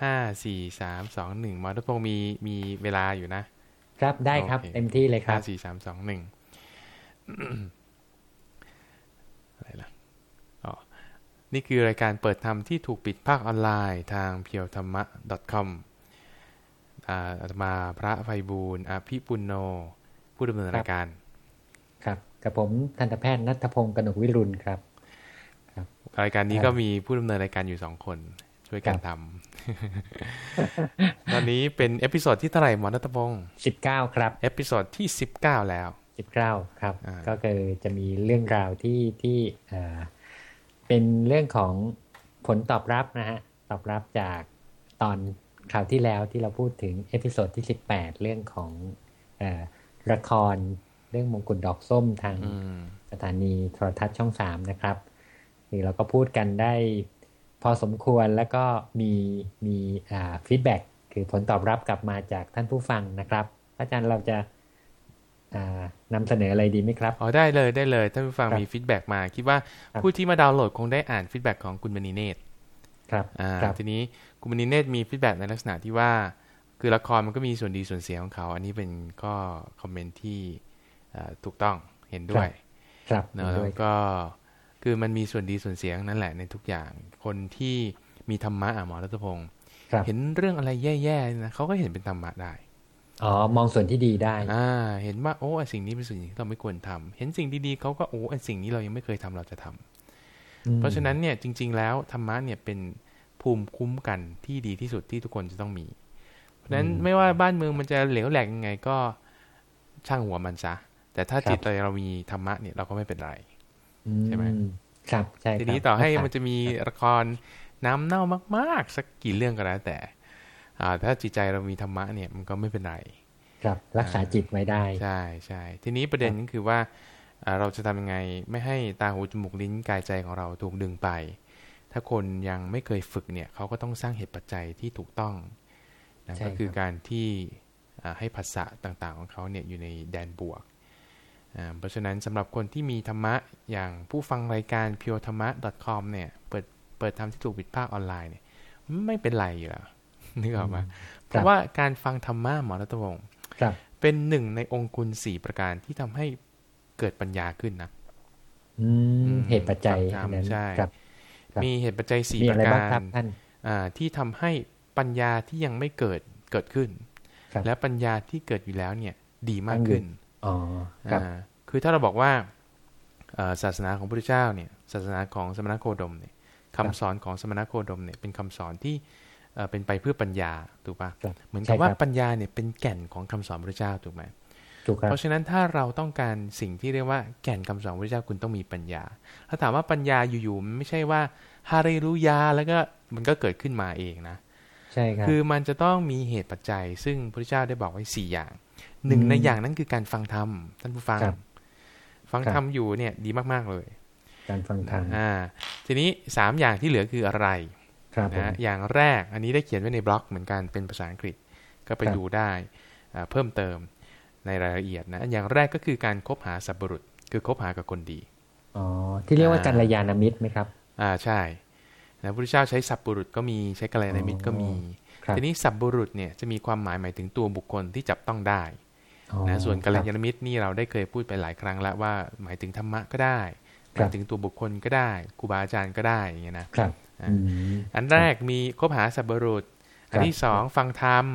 ห้าสี่สามสองหนึ่งมอทุพงศ์มีมีเวลาอยู่นะ ครับได้ครับโอเคเต็มที่เลยครัห้าบสี่สามสองหนึ่งอะไรล่ะอ๋อนี่คือรายการเปิดธรรมที่ถูกปิดภาคออนไลน์ทางเพียวธรรมะ .com อ่าอาตมาพระไพบูลย์อภิปุณโน ผู้ดำเนินรายการ ครับ กับผมทันตแพทย์นัทพงศ์กนกวิรุณครับ รายการนี้ครับก็มีผู้ดำเนินรายการอยู่สองคน ช่วยกันครับทำตอนนี้เป็น episode ที่เท่าไหร่หมอนัทพงศ์สิบเก้าครับ episode ที่สิบเก้าแล้วสิบเก้าครับอ่าก็คือจะมีเรื่องราวที่ที่เอ่อเป็นเรื่องของผลตอบรับนะฮะตอบรับจากตอนคราวที่แล้วที่เราพูดถึง episode ที่สิบแปดเรื่องของเออละครเรื่องมงกุฎดอกส้มทางอืมสถานีโทรทัศน์ช่องสามนะครับคือเราก็พูดกันได้ พอสมควรแล้วก็มีมีอ่า feedback คือผลตอบรับกลับมาจากท่านผู้ฟังนะครับอาจารย์เราจะอ่านำเสนออะไรดีไหมครับ อ๋อได้เลยได้เลยท่านผู้ฟังครับมี feedback มา คิดว่าครับผู้ที่มาดาวน์โหลดคงได้อ่าน feedback ของคุณมณีเนตรครับอ่าครับทีนี้คุณมณีเนตรมี feedback ในลักษณะที่ว่า คือละครมันก็มีส่วนดีส่วนเสียของเขา อันนี้เป็นก็คอมเมนต์ที่อ่าถูกต้องเห็นด้วย ครับเนอะเห็นแล้ด้ววยก็ คือมันมีส่วนดีส่วนเสียทั้งนั่นแหละในทุกอย่าง คนที่มีธรรมะอะหมอรัตพงศ์ครับเห็นเรื่องอะไรแย่ๆนะเขาก็เห็นเป็นธรรมะได้อ๋อมองส่วนที่ดีได้อ่าเห็นว่าโอ้ไอ้สิ่งนี้เป็นสิ่งที่เราไม่ควรทำเห็นสิ่งดีๆเขาก็โอ้ไอ้สิ่งนี้เรายังไม่เคยทำเราจะทำอืมเพราะฉะนั้นเนี่ยจริง ๆ แล้วธรรมะเนี่ยเป็นภูมิคุ้มกันที่ดีที่สุดที่ทุกคนจะต้องมี เพราะฉะนั้นไม่ว่าบ้านเมืองมันจะเหลวแหลกยังไงก็ช่างหัวมันซะแต่ถ้าจิตเรามีธรรมะเนี่ยเราก็ไม่เป็นไร ใช่ไหมอืครับใช่ทีครับนี้ต่อให้รักษามันจะมีละครน้ำเน่ามาก ๆ สักกี่เรื่องก็แล้วแต่ อ่า ถ้าจิตใจเรามีธรรมะเนี่ยมันก็ไม่เป็นไร ครับ รักษาจิตไว้ได้ ใช่ใช่ทีนี้ประเด็นก็คือว่าอ่าเราจะทำยังไงไม่ให้ตาหูจมูกลิ้นกายใจของเราถูกดึงไป ถ้าคนยังไม่เคยฝึกเนี่ยเขาก็ต้องสร้างเหตุปัจจัยที่ถูกต้องนะใช่ก็คือครับการที่อ่าให้ภาษาต่างๆของเขาเนี่ยอยู่ในแดนบวกอ่า เพราะฉะนั้นสำหรับคนที่มีธรรมะอย่างผู้ฟังรายการ p u r e t h a m m a com เนี่ยเปิดเปิดทำที่ถูกปิดภาคออนไลน์เนี่ยไม่เป็นไรอยู่แล้วนึกออกไหมเพราะว่าการฟังธรรมะหมอรัตวงศ์ครับเป็นหนึ่งในองค์คุณสี่ประการที่ทำให้เกิดปัญญาขึ้นนะอืมเหตุปัจจัยฟังธรรมนั้นใช่ครับครับมีเหตุปัจจัยสี่มีปอะไรระบ้างกาครัรบท่านอ่าที่ทำให้ปัญญาที่ยังไม่เกิดเกิดขึ้นครับและปัญญาที่เกิดอยู่แล้วเนี่ยดีมากตั้งอยู่ขึ้น อ๋อครับอ่าคือถ้าเราบอกว่าเอ่อศาสนาของพระพุทธเจ้าเนี่ย ศาสนาของสมณโคดมเนี่ยคำสอนของสมณโคดมเนี่ยเป็นคำสอนที่เอ่อเป็นไปเพื่อปัญญาถูกปะครับเหมือนใช่กับว่าครับปัญญาเนี่ยเป็นแก่นของคำสอนพระเจ้าถูกไหมถูกครับเพราะฉะนั้นถ้าเราต้องการสิ่งที่เรียกว่าแก่นคำสอนพระเจ้าคุณต้องมีปัญญา ถ้าถามว่าปัญญาอยู่ๆมันไม่ใช่ว่าฮาเรรุยาแล้วก็มันก็เกิดขึ้นมาเองนะ ใช่ครับคือมันจะต้องมีเหตุปัจจัย ซึ่งพระเจ้าได้บอกไว้สี่อย่างหนึ่งอืมในอย่างนั้นคือการฟังธรรมท่านผู้ฟังครับฟังครับธรรมอยู่เนี่ยดีมากๆเลย การฟังธรรมอ่า ทีนี้สามอย่างที่เหลือคืออะไรครับผมนะอย่างแรกอันนี้ได้เขียนไว้ในบล็อกเหมือนกันเป็นภาษาอังกฤษก็ไปครับดูได้อ่าเพิ่มเติมในรายละเอียดนะอย่างแรกก็คือการคบหาสัพบุรุษ คือคบหากับคนดีอ๋อที่เรียกว่าอ่ากัลยาณมิตรไหมครับ อ่าใช่ นะพระพุทธเจ้าใช้สัพบุรุษก็มีใช้กัลยาณมิตรก็มีครับทีนี้สัพบุรุษเนี่ยจะมีความหมายหมายถึงตัวบุคคลที่จับต้องได้อ๋อนะส่วนกัลครับยาณมิตรนี่เราได้เคยพูดไปหลายครั้งแล้วว่าหมายถึงธรรมะก็ได้หครัมาบยถึงตัวบุคคลก็ได้ครูบาอาจารย์ก็ได้อย่างเงี้ยนะครับอ่าอืมอันแรกมีคบหาสัพบุรุษ อันที่สองฟังธรรม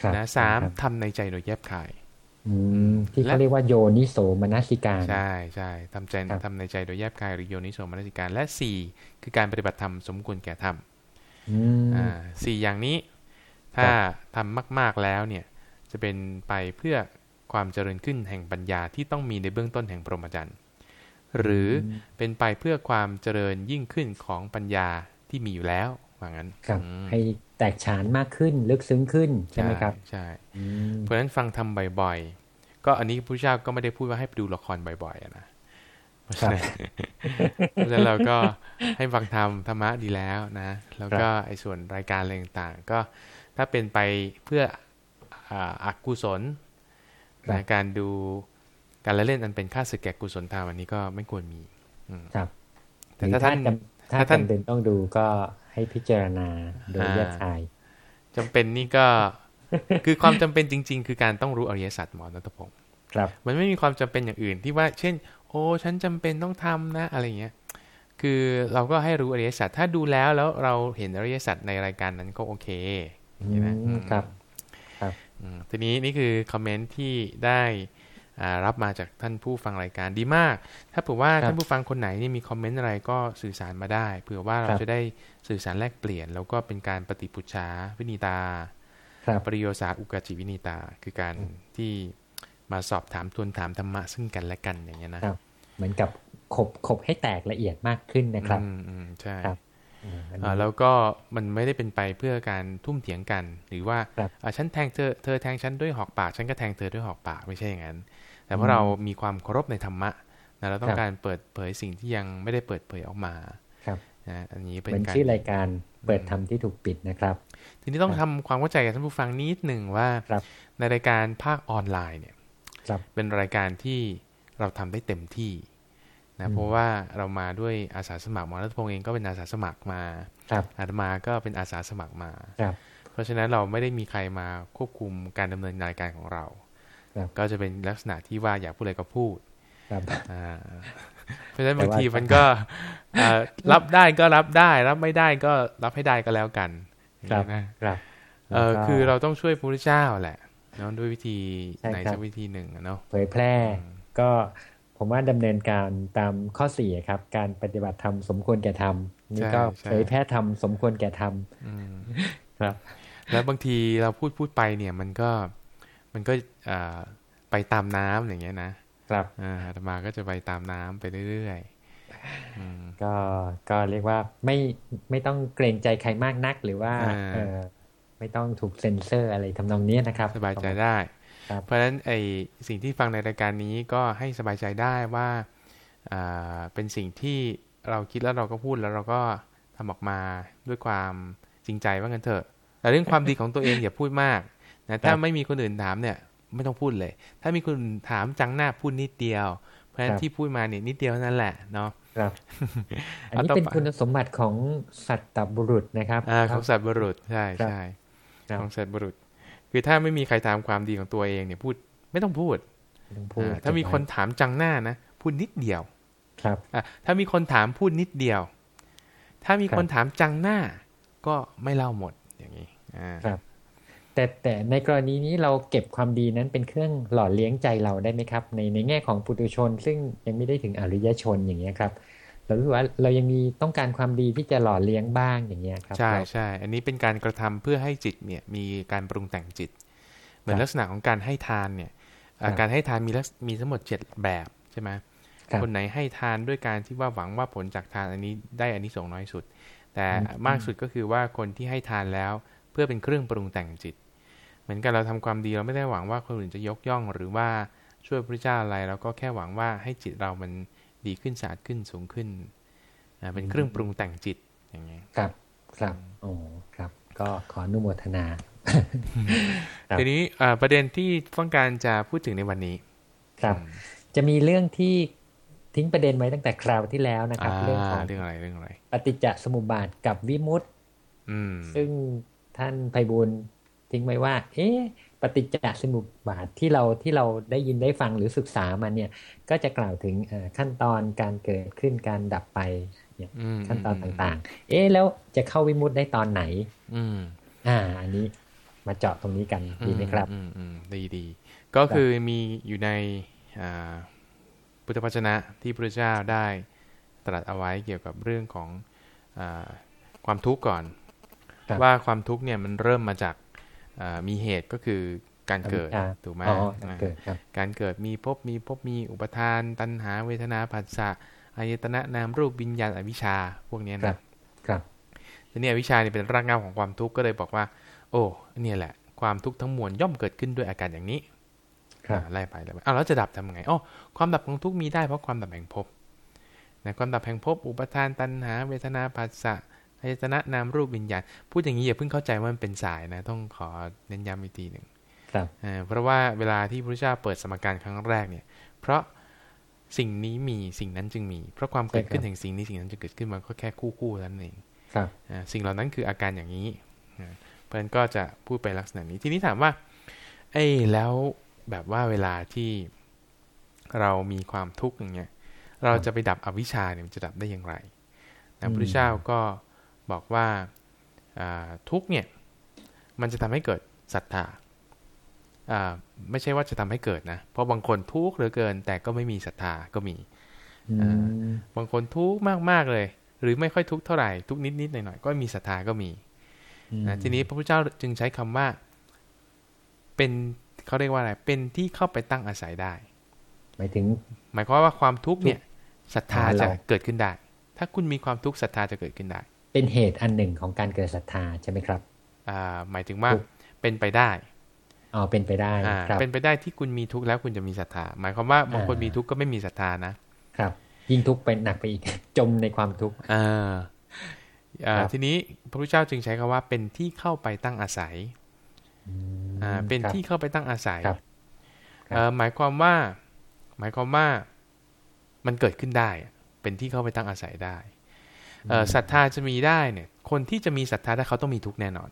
ครับนะสามครับทำในใจโดยแยบคายอืม ที่และเขาเรียกว่าโยนิโสมนสิการ ใช่ใช่ทำใจครับทำในใจโดยแยบคายหรือโยนิโสมนสิการ และสี่คือการปฏิบัติธรรมสมควรแก่ธรรมอืมอ่าสี่อย่างนี้ ถ้าทำมาก ๆแล้วเนี่ย จะเป็นไปเพื่อความเจริญขึ้นแห่งปัญญาที่ต้องมีในเบื้องต้นแห่งพรหมจรรย์หรือเป็นไปเพื่อความเจริญยิ่งขึ้นของปัญญาที่มีอยู่แล้วว่างั้นครับอืมให้ แตกฉานมากขึ้นลึกซึ้งขึ้นใช่ไหมครับใช่อืมเพราะฉะนั้นฟังทำบ่อยๆ ก็อันนี้พระเจ้าก็ไม่ได้พูดว่าให้ไปดูละครบ่อยๆอะนะเพราะฉะนั้นเพราะฉะนั้นเราก็ให้ฟังธรรมธรรมะดีแล้วนะแล้วก็ไอ้ส่วนรายการอะไรต่างๆ ก็ถ้าเป็นไปเพื่ออ่าอกุศลนะการดูการละเล่นอันเป็นค่าศึกแก่กุศลธรรมอันนี้ก็ไม่ควรมีอืมครับแต่หรือถ้าท่านจำถ้าถ้าท่านจำเป็นต้องดูก็ ให้พิจารณาโดยอ่าแยกคายจำเป็นนี่ก็คือความจำเป็นจริง ๆ คือการต้องรู้อริยสัจหมอนัทพงศ์ครับมันไม่มีความจำเป็นอย่างอื่นที่ว่า เช่น โอ้ฉันจำเป็นต้องทำนะ อะไรเงี้ยคือเราก็ให้รู้อริยสัจถ้าดูแล้วแล้วเราเห็นอริยสัจในรายการนั้นก็โอเคอืใช่ไหมมครับอืมทีนี้นี่คือ comment ที่ได้อ่า รับมาจากท่านผู้ฟังรายการดีมาก ถ้าเผื่อว่าครับท่านผู้ฟังคนไหนนี่มี comment อะไรก็สื่อสารมาได้ เผื่อว่าเราครับจะได้สื่อสารแลกเปลี่ยน แล้วก็เป็นการปฏิปุจฉาวินีตาครับปริสาโนอุกกาจิตวินีตา คือการที่มาสอบถามทวนถามธรรมะซึ่งกันและกันอย่างเงี้ยนะครับเหมือนกับขบขบให้แตกละเอียดมากขึ้นนะครับ อืมอืมใช่ครับอืมอันนี้อ่า แล้วก็มันไม่ได้เป็นไปเพื่อการทุ่มเถียงกัน หรือว่าครับอ่าฉันแทงเธอเธอแทงฉันด้วยหอกปาก ฉันก็แทงเธอด้วยหอกปากไม่ใช่อย่างนั้น แต่เพอืราะมเรามีความเคารพในธรรมะนะเราต้อครังบการเปิดเผยสิ่งที่ยังไม่ได้เปิดเผยออกมาครับนะอันนี้เป็เหมือนนการชื่อรายการเปิดธรรมที่ถูกปิดนะครับ ทีนี้ต้องทำความเข้าใจกับท่านผู้ฟังนิดหนึ่งว่าครับในรายการภาคออนไลน์เนี่ยครับเป็นรายการที่เราทำได้เต็มที่อื นะมเพราะว่าเรามาด้วยอาสาสมัครหมอรัตพงษ์เองก็เป็นอาสาสมัครมาครับอาตมาก็เป็นอาสาสมัครมาครับเพราะฉะนั้นเราไม่ได้มีใครมาควบคุมการดำเนินรายการของเราครับก็จะเป็นลักษณะที่ว่าอยากพูดอะไรก็พูดครับอ่าเพราะฉะนั้นแต่บางว่าทีมันก็อ่ารับได้ก็รับได้ รับไม่ได้ก็รับให้ได้ก็แล้วกันครับอย่างนี้นะครับเออแล้วก็คือเราต้องช่วยพระพุทธเจ้าแหละเนาะด้วยวิธีใช่ไหนครับสักวิธีหนึ่งอะเนาะเผยแพร่ก็ ผมว่าดำเนินการตามข้อสี่ครับ การปฏิบัติธรรมสมควรแก่ธรรมนี่ก็ใช่เผยแพร่ธรรมสมควรแก่ธรรมอืมครับ แล้วบางทีเราพูดพูดไปเนี่ย มันก็มันก็อ่าไปตามน้ำอย่างเงี้ยนะครับอ่าอาตมาก็จะไปตามน้ำไปเรื่อยๆอืมก็ก็เรียกว่าไม่ไม่ต้องเกรงใจใครมากนักหรือว่าอ่าเออไม่ต้องถูกเซ็นเซอร์อะไรทำนองนี้นะครับ สบายใจได้ครับ เพราะฉะนั้นไอสิ่งที่ฟังในรายการนี้ก็ให้สบายใจได้ว่าอ่าเป็นสิ่งที่เราคิดแล้วเราก็พูดแล้วเราก็ทำออกมาด้วยความจริงใจว่างั้นเถอะ แต่เรื่องความดีของตัวเองอย่าพูดมากนะถ้าไม่มีคนอื่นถามเนี่ยไม่ต้องพูดเลย ถ้ามีคนอื่นถามจังหน้าพูดนิดเดียว เพราะฉะนั้นที่พูดมาเนี่ยนิดเดียวเท่านั้นแหละเนาะครับอันนี้เอาต่อเป็นไปคุณสมบัติของสัตตบุรุษนะครับอ่าของสัตว์บุรุษใช่ครับใช่ครับของสัตว์บุรุษ คือถ้าไม่มีใครถามความดีของตัวเองเนี่ยพูดไม่ต้องพูดต้องพูดอ่าถ้ามีคนถามจังหน้านะพูดนิดเดียว ครับอะถ้ามีคนถามพูดนิดเดียว ถ้ามีคนถามจังหน้า ก็ไม่เล่าหมดอย่างนี้อ่าครับแต่แต่ในกรณีนี้เราเก็บความดีนั้นเป็นเครื่องหล่อเลี้ยงใจเราได้ไหมครับ ในในแง่ของปุถุชน ซึ่งยังไม่ได้ถึงอริยชนอย่างเงี้ยครับ เรารู้สึกว่าเรายังมีต้องการความดีที่จะหล่อเลี้ยงบ้างอย่างเงี้ยครับใช่เราใช่อันนี้เป็นการกระทำเพื่อให้จิตเนี่ยมีการปรุงแต่งจิต เหมือนครับลักษณะของการให้ทานเนี่ยอ่าครับการให้ทานมีลักษมีทั้งหมดเจ็ดแบบใช่ไหมครับคนไหนให้ทานด้วยการที่ว่าหวังว่าผลจากทานอันนี้ได้อันนี้ส่งส์น้อยสุด แต่อืมมากสุดก็คือว่าคนที่ให้ทานแล้วเพื่อเป็นเครื่องปรุงแต่งจิต เหมือนกันเราทำความดีเราไม่ได้หวังว่าคนอื่นจะยกย่อง หรือว่าช่วยพระเจ้าอะไรเราก็แค่หวังว่าให้จิตเรามัน ดีขึ้นสะอาดขึ้นสูงขึ้นอ่าเป็นเครื่องปรุงแต่งจิตอย่างเงี้ยครับครับโอ้ครับ ก็ขออนุโมทนาครับทีนี้อ่าประเด็นที่ต้องการจะพูดถึงในวันนี้ ครับอืมจะมีเรื่องที่ทิ้งประเด็นไว้ตั้งแต่คราวที่แล้วนะครับอ่าเรื่องของเรื่องอะไรเรื่องอะไรปฏิจจสมุปบาทกับวิมุตติอืมซึ่งท่านไพบูลย์ทิ้งไว้ว่า เอ๊ะป ฏิจจสมุปบาทที่เราที่เราได้ยินได้ฟังหรือศึกษามาเนี่ย ก็จะกล่าวถึงเอ่อขั้นตอนการเกิดขึ้นการดับไปเนี่ยอืมขั้นตอนต่างๆ เอ๊ะแล้วจะเข้าวิมุตติได้ตอนไหน อืมอ่า อันนี้มาเจาะตรงนี้กันดีไหมครับ อืมอืมดีดีก็คือมีอยู่ในอ่าพุทธวจนะที่พระเจ้าได้ตรัสเอาไว้เกี่ยวกับเรื่องของอาความทุกข์ก่อนครับว่าความทุกข์เนี่ยมันเริ่มมาจากอ่า มีเหตุก็คือการเกิดอวิชชาถูกไหมอ๋อการเกิดครับการเกิดมีภพมีภพมีอุปทาน ตัณหาเวทนาผัสสะอายตนะนามรูปวิญญาณอวิชชาพวกเนี้ยครันะบครับทีนี้อวิชชาเนี่ยเป็นรากเหง้าของความทุกข์ก็เลยบอกว่า โอ้เนี่ยแหละ ความทุกข์ทั้งมวลย่อมเกิดขึ้นด้วยอาการอย่างนี้ครับอ่าไล่ไปไล่ไปอ้าวแล้วจะดับทำไงอ๋อความดับของทุกข์มีได้เพราะความดับแห่งภพนะความดับแห่งภพอุปทานตัณหา เวทนาผัสสะ อายตนะนามรูปวิญญาณ พูดอย่างนี้อย่าเพิ่งเข้าใจว่ามันเป็นสายนะ ต้องขอเน้นย้ำอีกทีหนึ่งครับอ่าเพราะว่าเวลาที่พระพุทธเจ้าเปิดสมการครั้งแรกเนี่ย เพราะสิ่งนี้มีสิ่งนั้นจึงมี เพราะความเกิดขึ้นแห่งสิ่งนี้สิ่งนั้นจะเกิดขึ้นมันก็แค่คู่คู่ๆเท่านั้นเองครับอ่าสิ่งเหล่านั้นคืออาการอย่างนี้อ่าเพราะฉะนั้นก็จะพูดไปลักษณะนี้ทีนี้ถามว่า เอ้แล้วแบบว่าเวลาที่เรามีความทุกข์อย่างเงี้ย เราจะไปดับอวิชชาเนี่ยมันจะดับได้อย่างไรนะพระพุทธเจ้าก็ บอกว่าทุกเนี่ยมันจะทำให้เกิดศรัทธาไม่ใช่ว่าจะทำให้เกิดนะ เพราะบางคนทุกข์เหลือเกิน แต่ก็ไม่มีศรัทธาก็มีบางคนทุกข์มากๆเลย หรือไม่ค่อยทุกข์เท่าไหร่ทุกนิดๆหน่อยๆก็มีศรัทธาก็มีนะทีนี้พระพุทธเจ้าจึงใช้คำว่า เป็นเขาเรียกว่าอะไรเป็นที่เข้าไปตั้งอาศัยได้ หมายถึง หมายความว่าความทุกข์เนี่ยศรัทธาจะเกิดขึ้นได้ ถ้าคุณมีความทุกข์ศรัทธาจะเกิดขึ้นได้ เป็นเหตุอันหนึ่งของการเกิดศรัทธาใช่ไหมครับอ่าหมายถึงว่าเป็นไปได้อ๋อเป็นไปได้ครับเป็นไปได้ที่คุณมีทุกข์แล้วคุณจะมีศรัทธา หมายความว่าบางคนมีทุกข์ก็ไม่มีศรัทธานะครับ ยิ่งทุกข์เป็นหนักไปอีกจมในความทุกข์อ่าทีนี้พระพุทธเจ้าจึงใช้คำว่าเป็นที่เข้าไปตั้งอาศัยอ่าเป็นที่เข้าไปตั้งอาศัยหมายความว่า หมายความว่ามันเกิดขึ้นได้ เป็นที่เข้าไปตั้งอาศัยได้ ศรัทธาจะมีได้เนี่ยคนที่จะมีศรัทธาได้เขาต้องมีทุกแน่นอน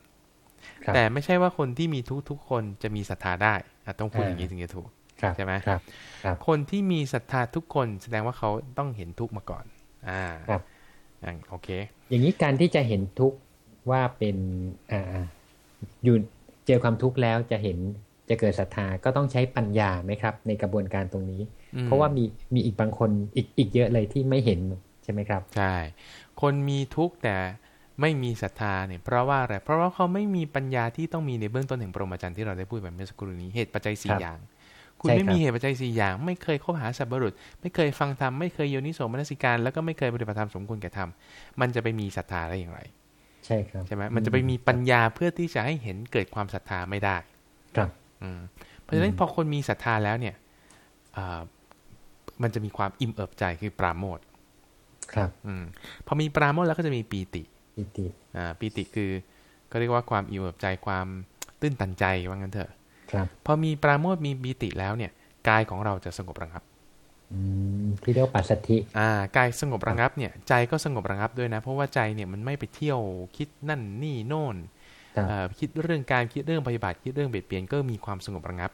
แต่ไม่ใช่ว่าคนที่มีทุกทุกคนจะมีศรัทธาได้ต้องพูดอย่างนี้ถึงจะถูกใช่ไหมครับ คนที่มีศรัทธาทุกคนแสดงว่าเขาต้องเห็นทุกมาก่อน อ่าครับโอเค อย่างนี้การที่จะเห็นทุกว่าเป็นอ่าอยู่เจอความทุกข์แล้วจะเห็นจะเกิดศรัทธาก็ต้องใช้ปัญญาไหมครับ ในกระบวนการตรงนี้ เพราะว่ามีมีอีกบางคนอีกอีกเยอะเลยที่ไม่เห็นใช่ไหมครับ ใช่ คนมีทุกข์แต่ไม่มีศรัทธาเนี่ยเพราะว่าอะไรเพราะว่าเขาไม่มีปัญญาที่ต้องมีในเบื้องต้นแห่งปรมจันทร์ที่เราได้พูดไปเมื่อสักครู่นี้เหตุปัจจัยสี่อย่าง คุณไม่มีเหตุปัจจัยสี่อย่าง ไม่เคยคบหาสัพบุรุษ ไม่เคยฟังธรรมไม่เคยโยนิโสมนสิการ แล้วก็ไม่เคยปฏิบัติธรรมสมควรแก่ธรรมมันจะไปมีศรัทธาได้อย่างไร ใช่ครับใช่ไหมมันจะไปมีปัญญาเพื่อที่จะให้เห็นเกิดความศรัทธาไม่ได้ครับอืมเพราะฉะนั้นพอคนมีศรัทธาแล้วเนี่ยมันจะมีความอิ่มเอิบใจคือปราโมท ครับ อืมพอมีปราโมทแล้วก็จะมีปีติ ปีติอ่าปีติคือก็เรียกว่าความอิ่มเอิบใจความตื้นตันใจว่างั้นเถอะ ครับพอมีปราโมทมีปีติแล้วเนี่ยกายของเราจะสงบระงับที่เรียกปัสสธิอ่ากายสงบระงับเนี่ย ใจก็สงบระงับด้วยนะ เพราะว่าใจเนี่ยมันไม่ไปเที่ยวคิดนั่นนี่โน่นคิดเรื่องการคิดเรื่องปฏิบัติคิดเรื่องเบียดเบียนก็มีความสงบระงับ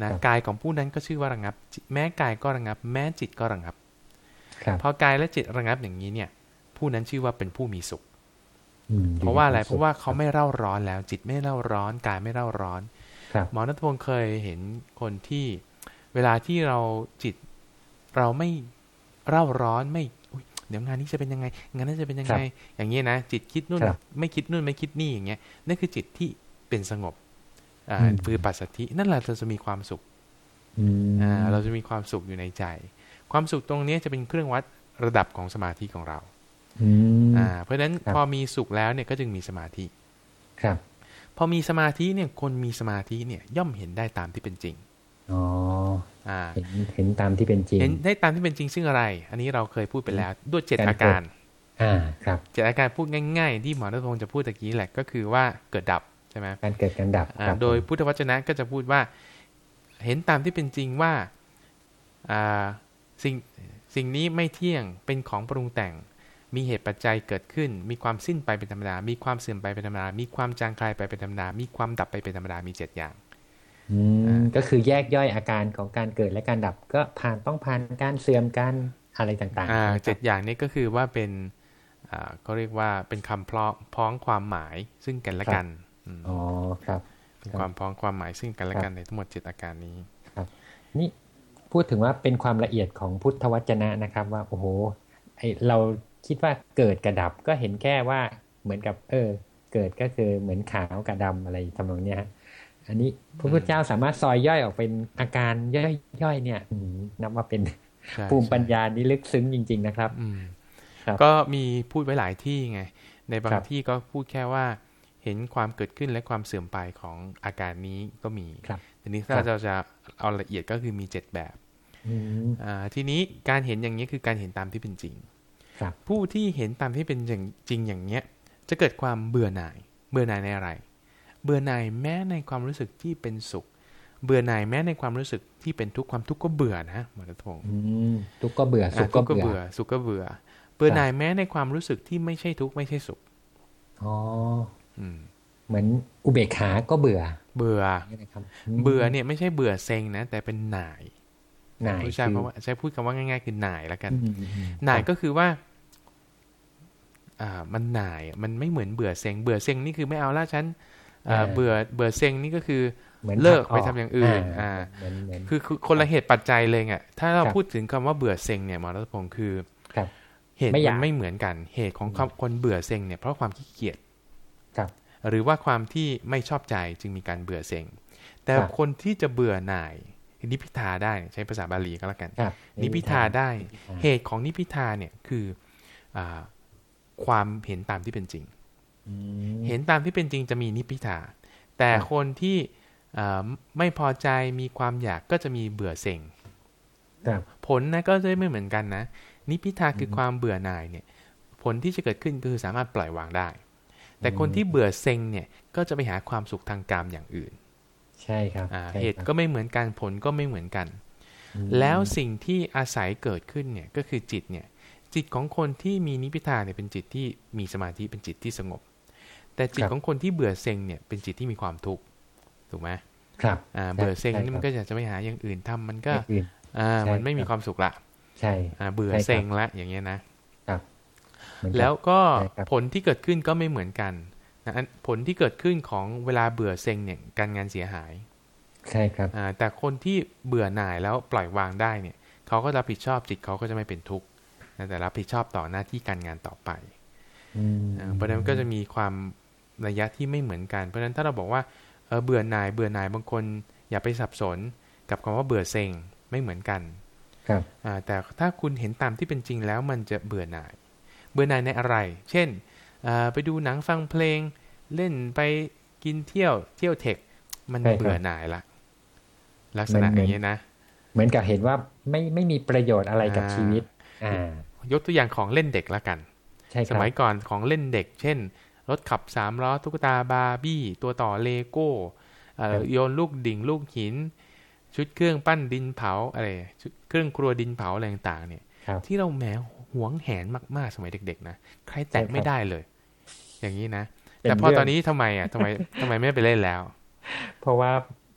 นะกายของผู้นั้นก็ชื่อว่าระงับ แม้กายก็ระงับ แม้จิตก็ระงับ พอกายและจิตระงับอย่างนี้เนี่ย ผู้นั้นชื่อว่าเป็นผู้มีสุขเพราะว่าอะไรเพราะว่าเขาไม่เร่าร้อนแล้ว จิตไม่เร่าร้อนกายไม่เร่าร้อนหมอนัทพงศ์เคยเห็นคนที่เวลาที่เราจิตเราไม่เร่าร้อนไม่เดี๋ยวงานนี้จะเป็นยังไง งานนั้นจะเป็นยังไง อย่างนี้นะจิตคิดนู่นไม่คิดนู่นไม่คิดนี่อย่างเงี้ยนั่นคือจิตที่เป็นสงบอ่าคือปัสสตินั่นแหละเราจะมีความสุขอ่าเราจะมีความสุขอยู่ในใจ ความสุขตรงนี้จะเป็นเครื่องวัดระดับของสมาธิของเราอ่า เพราะฉะนั้นพอมีสุขแล้วเนี่ยก็จึงมีสมาธิ ครับ พอมีสมาธิเนี่ยคนมีสมาธิเนี่ยย่อมเห็นได้ตามที่เป็นจริงอ๋ออ่า เห็นเห็นตามที่เป็นจริง เห็นได้ตามที่เป็นจริงซึ่งอะไร อันนี้เราเคยพูดไปแล้วด้วยเจ็ดอาการ อ่า ครับเจ็ดอาการพูดง่ายๆ ที่หมอรัตพงศ์จะพูดตะกี้แหละก็คือว่าเกิดดับใช่ไหมการเกิดการดับโดยพุทธวจนะก็จะพูดว่า เห็นตามที่เป็นจริงว่าอ่า สิ่งสิ่งนี้ไม่เที่ยงเป็นของปรุงแต่ง มีเหตุปัจจัยเกิดขึ้น มีความสิ้นไปเป็นธรรมดา มีความเสื่อมไปเป็นธรรมดา มีความจางคลายไปเป็นธรรมดา มีความดับไปเป็นธรรมดา มีเจ็ดอย่างก็คือแยกย่อยอาการของการเกิดและการดับก็ผ่านต้องผ่านการเสื่อมการอะไรต่างๆเจ็ดอย่างนี้ก็คือว่าเป็นก็เรียกว่าเป็นคำพ้องความหมายซึ่งกันและกันอ๋อครับเป็นความพ้องความหมายซึ่งกันและกันในทั้งหมดเจ็ดอาการนี้ครับนี่ พูดถึงว่าเป็นความละเอียดของพุทธวจนะนะครับว่าโอ้โหไอเราคิดว่าเกิดกระดับก็เห็นแค่ว่าเหมือนกับ เออ เกิดก็คือเหมือนขาวกับดาอะไรทำนองเนี้ยอันนี้พระพุทธเจ้าสามารถซอยย่อยออกเป็นอาการย่อยๆเนี่ยนับว่าเป็นภูมิปัญญานี้ลึกซึ้งจริง ๆ นะครับก็มีพูดไว้หลายที่ไง ในบางที่ก็พูดแค่ว่า เห็นความเกิดขึ้นและความเสื่อมไปของอาการนี้ก็มีทีนี้ถ้าเราจะเอาละเอียดก็คือมีเจ็ดแบบ ทีนี้การเห็นอย่างนี้คือการเห็นตามที่เป็นจริงผู้ที่เห็นตามที่เป็นอย่างจริงอย่างเนี้ยจะเกิดความเบื่อหน่าย เบื่อหน่ายในอะไร เบื่อหน่ายแม้ในความรู้สึกที่เป็นสุข เบื่อหน่ายแม้ในความรู้สึกที่เป็นทุกข์ความทุกข์ก็เบื่อนะมรดงทุกข์ก็เบื่อสุขก็เบื่อ สุขก็เบื่อ เบื่อหน่ายแม้ในความรู้สึกที่ไม่ใช่ทุกข์ไม่ใช่สุขอ๋ออืมเหมือนอุเบกขาก็เบื่อ เบื่อนะครับเบื่อเนี่ยไม่ใช่เบื่อเซ็งนะแต่เป็นหน่ายห น่ายผู้ชายคือเพราะว่าใช้พูดคำว่าง่ายๆคือหน่ายแล้วกันอืมอืมหน่ายก็คือว่า อ่า มันหน่ายมันไม่เหมือนเบื่อเซ็งเบื่อเซ็งนี่คือไม่เอาละฉันอ่าเบื่อเบื่อเซ็งนี่ก็คือหมือนเลิกผไปทำอย่างอื่น อ่าเหมือนเหมือนคือคือคนละเหตุปัจจัยเลยไงถ้าเราครับพูดถึงคำว่าเบื่อเซ็งเนี่ยหมอรัตพงศ์คือครับเหตุไม่อยามักนไม่เหมือนกัน เหตุของความคนเบื่อเซ็งเนี่ยเพราะความขี้เกียจครับหรือว่าความที่ไม่ชอบใจจึงมีการเบื่อเซ็งแต่ครับคนที่จะเบื่อหน่าย นิพพิทาได้ใช้ภาษาบาลีก็แล้วกันครับนิพพิทาได้นิพพิทาเหตุของนิพพิทาเนี่ยคืออาความเห็นตามที่เป็นจริงอืมเห็นตามที่เป็นจริงจะมีนิพพิทา แต่ครับคนที่อ่าไม่พอใจมีความอยากก็จะมีเบื่อเซ็งครับผลนะก็จะไม่เหมือนกันนะ นิพพิทาคือความเบื่อหน่ายเนี่ย ผลที่จะเกิดขึ้นก็คือสามารถปล่อยวางได้ แต่คนที่เบื่อเซ็งเนี่ยก็จะไปหาความสุขทางกามอย่างอื่น ใช่ครับอ่าใช่เหตุครับก็ไม่เหมือนกันผลก็ไม่เหมือนกันอืมแล้วสิ่งที่อาศัยเกิดขึ้นเนี่ยก็คือจิตเนี่ย จิตของคนที่มีนิพพิทาเนี่ยเป็นจิตที่มีสมาธิเป็นจิตที่สงบ แต่จิตของคนที่เบื่อเซ็งเนี่ยเป็นจิตที่มีความทุกข์ถูกไหมครับอ่าเบื่อเซ็งใช่นี่มันคก็รับอยากจะไปหาอย่างอื่นทำมันก็อย่างอื่นอ่าใช่มันไม่มีครับความสุขละใช่อ่าเบื่อใช่ครับเซ็งละอย่างเงี้ยนะเหมือนกับ แล้วก็ใช่ครับผลที่เกิดขึ้นก็ไม่เหมือนกัน นะอันผลที่เกิดขึ้นของเวลาเบื่อเซ็งเนี่ยการงานเสียหาย ใช่ครับอ่าแต่คนที่เบื่อหน่ายแล้วปล่อยวางได้เนี่ยเขาก็รับผิดชอบจิตเขาก็จะไม่เป็นทุกข์นะแต่รับผิดชอบต่อหน้าที่การงานต่อไปอืมอ่าเพราะฉะนั้นก็จะมีความระยะที่ไม่เหมือนกัน เพราะฉะนั้นถ้าเราบอกว่าเออเบื่อหน่ายเบื่อหน่ายบางคน อย่าไปสับสนกับคำว่าเบื่อเซ็งไม่เหมือนกัน ครับอ่าแต่ถ้าคุณเห็นตามที่เป็นจริงแล้วมันจะเบื่อหน่าย เบื่อหน่ายในอะไร เช่นอ่า ไปดูหนังฟังเพลง เล่นไปกินเที่ยวเที่ยวเทค มันใช่ครับเบื่อหน่ายละ ลักษณะเหมืออนย่างนี้ยนะ เหมือนกับเห็นว่าไม่ไม่มีประโยชน์อะไรกับอ่าชีวิตอ่ายกตัวอย่างของเล่นเด็กละกันใช่คสรับมัยก่อนของเล่นเด็ก เช่น รถขับสามล้อตุ๊กตาบาร์บี้ ตัวต่อเลโก้เอ่อโยนลูกดิ่งลูกหิน ชุดเครื่องปั้นดินเผาอะไรชุดเครื่องครัวดินเผาอะไรต่างๆเนี่ยครับที่เราแหมหวงแหนมากๆ สมัยเด็ก ๆ นะ ใครแตะใช่ครับไม่ได้เลย อย่างนี้นะเป็นแต่พอเรื่องตอนนี้ทำไมอะทำไมทำไมไม่ไปเล่นแล้ว เพราะว่า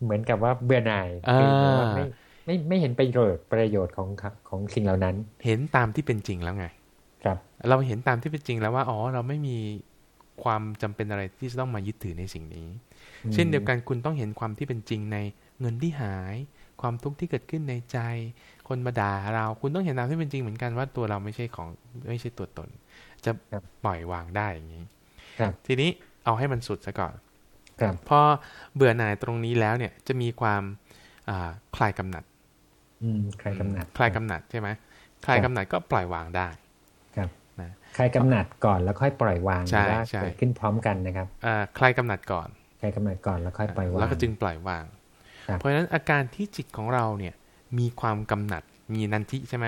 เหมือนกับว่าเบื่อหน่ายอ่าคือเหมือนว่าไม่ไม่ไม่เห็นประโยชน์ประโยชน์ของของสิ่งเหล่านั้น เห็นตามที่เป็นจริงแล้วไง ครับ เราเห็นตามที่เป็นจริงแล้วว่าอ๋อเราไม่มีความจำเป็นอะไรที่จะต้องมายึดถือในสิ่งนี้อืมเช่นเดียวกันคุณต้องเห็นความที่เป็นจริงในเงินที่หาย ความทุกข์ที่เกิดขึ้นในใจ คนมาด่าเราคุณต้องเห็นตามที่เป็นจริงเหมือนกันว่าตัวเราไม่ใช่ของไม่ใช่ตัวตน จะครับปล่อยวางได้อย่างนี้ครับ ทีนี้เอาให้มันสุดซะก่อนครับพอเบื่อหน่ายตรงนี้แล้วเนี่ยจะมีความอ่าคลายกำหนัดอืมใครกำหนัดคลายกำหนัดใช่ไหมคลายกำหนัดก็ปล่อยวางได้ครับนะใครกำหนัดก่อนแล้วค่อยปล่อยวางใช่หรือว่าใช่เกิดขึ้นพร้อมกันนะครับอ่าคลายกำหนัดก่อนใครกำหนัดก่อนแล้วค่อยปล่อยวางแล้วก็จึงปล่อยวางครับเพราะฉะนั้นอาการที่จิตของเราเนี่ยมีความกำหนัดมีนันทิใช่ไหม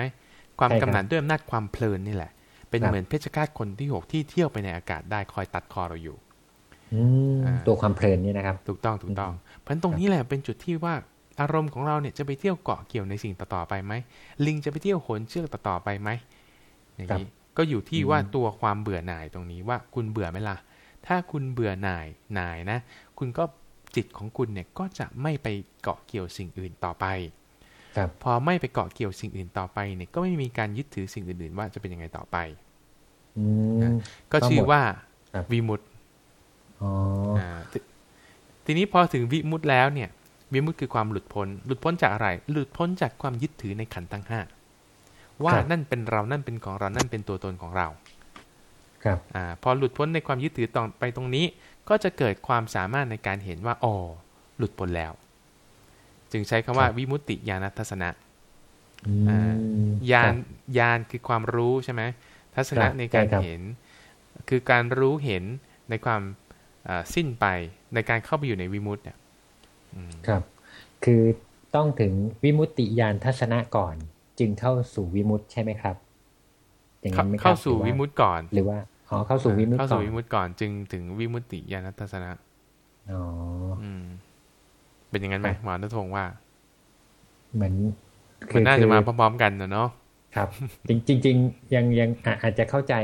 ความใช่ครับกำหนัดด้วยอำนาจความเพลินนี่แหละ เป็นครับเหมือนเพชฌฆาตคนที่หกที่เที่ยวไปในอากาศได้คอยตัดคอเราอยู่อืมอ่าตัวความเพลินนี่นะครับ ถูกต้องถูกต้อง เพราะฉะนั้นตรงนี้แหละเป็นจุดที่ว่าอารมณ์ของเราเนี่ยจะไปเที่ยวเกาะเกี่ยวในสิ่งต่อๆไปไหมลิงจะไปเที่ยวโหนเชือกต่อๆไปไหมอย่างนี้ก็อยู่ที่ว่าตัวความเบื่อหน่ายตรงนี้ว่าคุณเบื่อไหมล่ะ ถ้าคุณเบื่อหน่ายหน่ายนะ คุณก็จิตของคุณเนี่ยก็จะไม่ไปเกาะเกี่ยวสิ่งอื่นต่อไปครับ พอไม่ไปเกาะเกี่ยวสิ่งอื่นต่อไปเนี่ยก็ไม่มีการยึดถือสิ่งอื่นๆ ว่าจะเป็นยังไงต่อไปอืมก็ชื่อว่าครับวิมุตติอ๋ออ่าททีนี้พอถึงวิมุตติแล้วเนี่ย วิมุตติคือความหลุดพ้น หลุดพ้นจากอะไร หลุดพ้นจากความยึดถือในขันธ์ทั้งห้าว่านั่นเป็นเรา นั่นเป็นของเรา นั่นเป็นตัวตนของเรา ครับอ่าพอหลุดพ้นในความยึดถือต่อไปตรงนี้ ก็จะเกิดความสามารถในการเห็นว่าอ๋อหลุดพ้นแล้ว จึงใช้คำว่าวิมุตติญาณทัศนะอือ่ามญาณครับญาณคือความรู้ใช่ไหมทัศนะครับในการใช่ครับเห็น คือการรู้เห็นในความอ่าสิ้นไปในการเข้าไปอยู่ในวิมุตติเนี่ยอืมครับ คือต้องถึงวิมุตติญาณทัศนะก่อน จึงเข้าสู่วิมุตติใช่ไหมครับอย่างเข้านั้นไหมครับเข้าสู่หรือวิมุตติก่อน หรือว่าอ๋อเข้าสู่วิมุตติเข้าก่อสู่นวิมุตติก่อน จึงถึงวิมุตติญาณทัศนะอ๋ออืม เป็นอย่างนั้นไหมครับหมอรัตพงศ์ว่า เหมือนมันน่าจะมาพคือร้อมๆกันนะเนาะครับ จริงจริงๆยังยังอะอาจจะเข้าใจ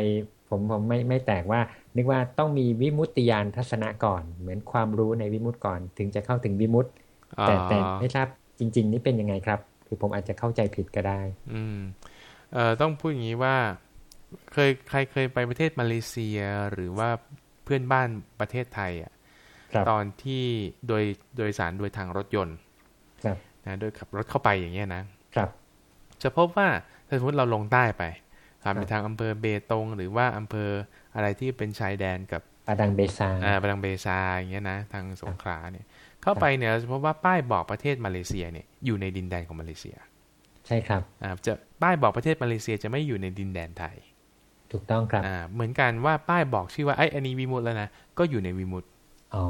ผผมผมไม่ไม่แตกว่า นึกว่าต้องมีวิมุตติยานทัศนะก่อน เหมือนความรู้ในวิมุตติก่อน ถึงจะเข้าถึงวิมุตติแต่แต่ไม่ทราบจริง ๆ นี่เป็นยังไงครับ คือผมอาจจะเข้าใจผิดก็ได้ อืมเอ่อต้องพูดอย่างนี้ว่า เคยใครเคยไปประเทศมาเลเซียหรือว่าเพื่อนบ้านประเทศไทยอะครับ ตอนที่โดยโดยสารโดยทางรถยนต์ครับนะโดยขับรถเข้าไปอย่างเงี้ยนะครับ จะพบว่าถ้าสมมติเราลงใต้ไปผ่านครัไปบทางอำเภอเบตง หรือว่าอำเภออะไรที่เป็นชายแดนกับปาดังเบซาอ่าบาดังเบซาอย่างเงี้ยนะ ทางสงขลาเนี่ย เข้าไปเนี่ยเราจะพบว่าป้ายบอกประเทศมาเลเซียเนี่ยอยู่ในดินแดนของมาเลเซีย ใช่ครับอ่าจะป้ายบอกประเทศมาเลเซียจะไม่อยู่ในดินแดนไทย ถูกต้องครับอ่าเหมือนกันว่าป้ายบอกชื่อว่าไอ้ยอันนี้วิมุตต์แล้วนะก็อยู่ในวิมุตต์ อ๋อ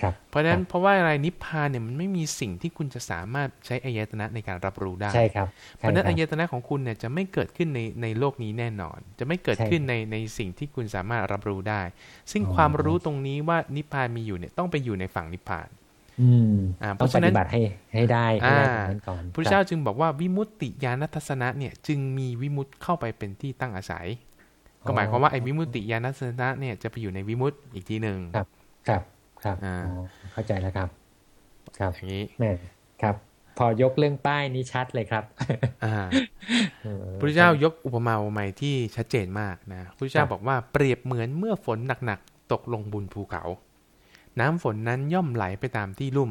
ครับเพราะฉะนั้นคบเพราะว่าอะไรนิพพานเนี่ยมันไม่มีสิ่งที่คุณจะสามารถใช้อายตนะในการรับรู้ได้ใช่ครับเพราะฉะนั้นใช่อาคยรับตนะของคุณเนี่ยจะไม่เกิดขึ้นในในโลกนี้แน่นอน จะไม่เกิดใช่ขึ้นในในสิ่งที่คุณสามารถรับรู้ได้ ซึ่งอ๋อความรู้ตรงนี้ว่านิพพานมีอยู่เนี่ยต้องไปอยู่ในฝั่งนิพพานอืมอ่าต้องเพราะปฉะนั้นฏิบัติให้ให้ได้ให้ได้อ่าตรงนั้นก่อนพระเจ้าจึงบอกว่าวิมุตติญาณทัศนะเนี่ยจึงมีวิมุตติเข้าไปเป็นที่ตั้งอาศัย ก็หมายความว่าไอ้วิมุตติญาณทัศนะเนี่ยจะไปอยู่ในวิมุตติอีกทีหนึ่งครับ ครับครับอ่าอ๋อเข้าใจแล้วครับ ครับอย่างนี้แม่ครับ พอยกเรื่องป้ายนี้ชัดเลยครับอ่าเออพระเจ้ายกอุปมาอุปไมยที่ชัดเจนมากนะพระเจ้าครับบอกว่าเปรียบเหมือนเมื่อฝนหนักๆตกลงบนภูเขา น้ำฝนนั้นย่อมไหลไปตามที่ลุ่ม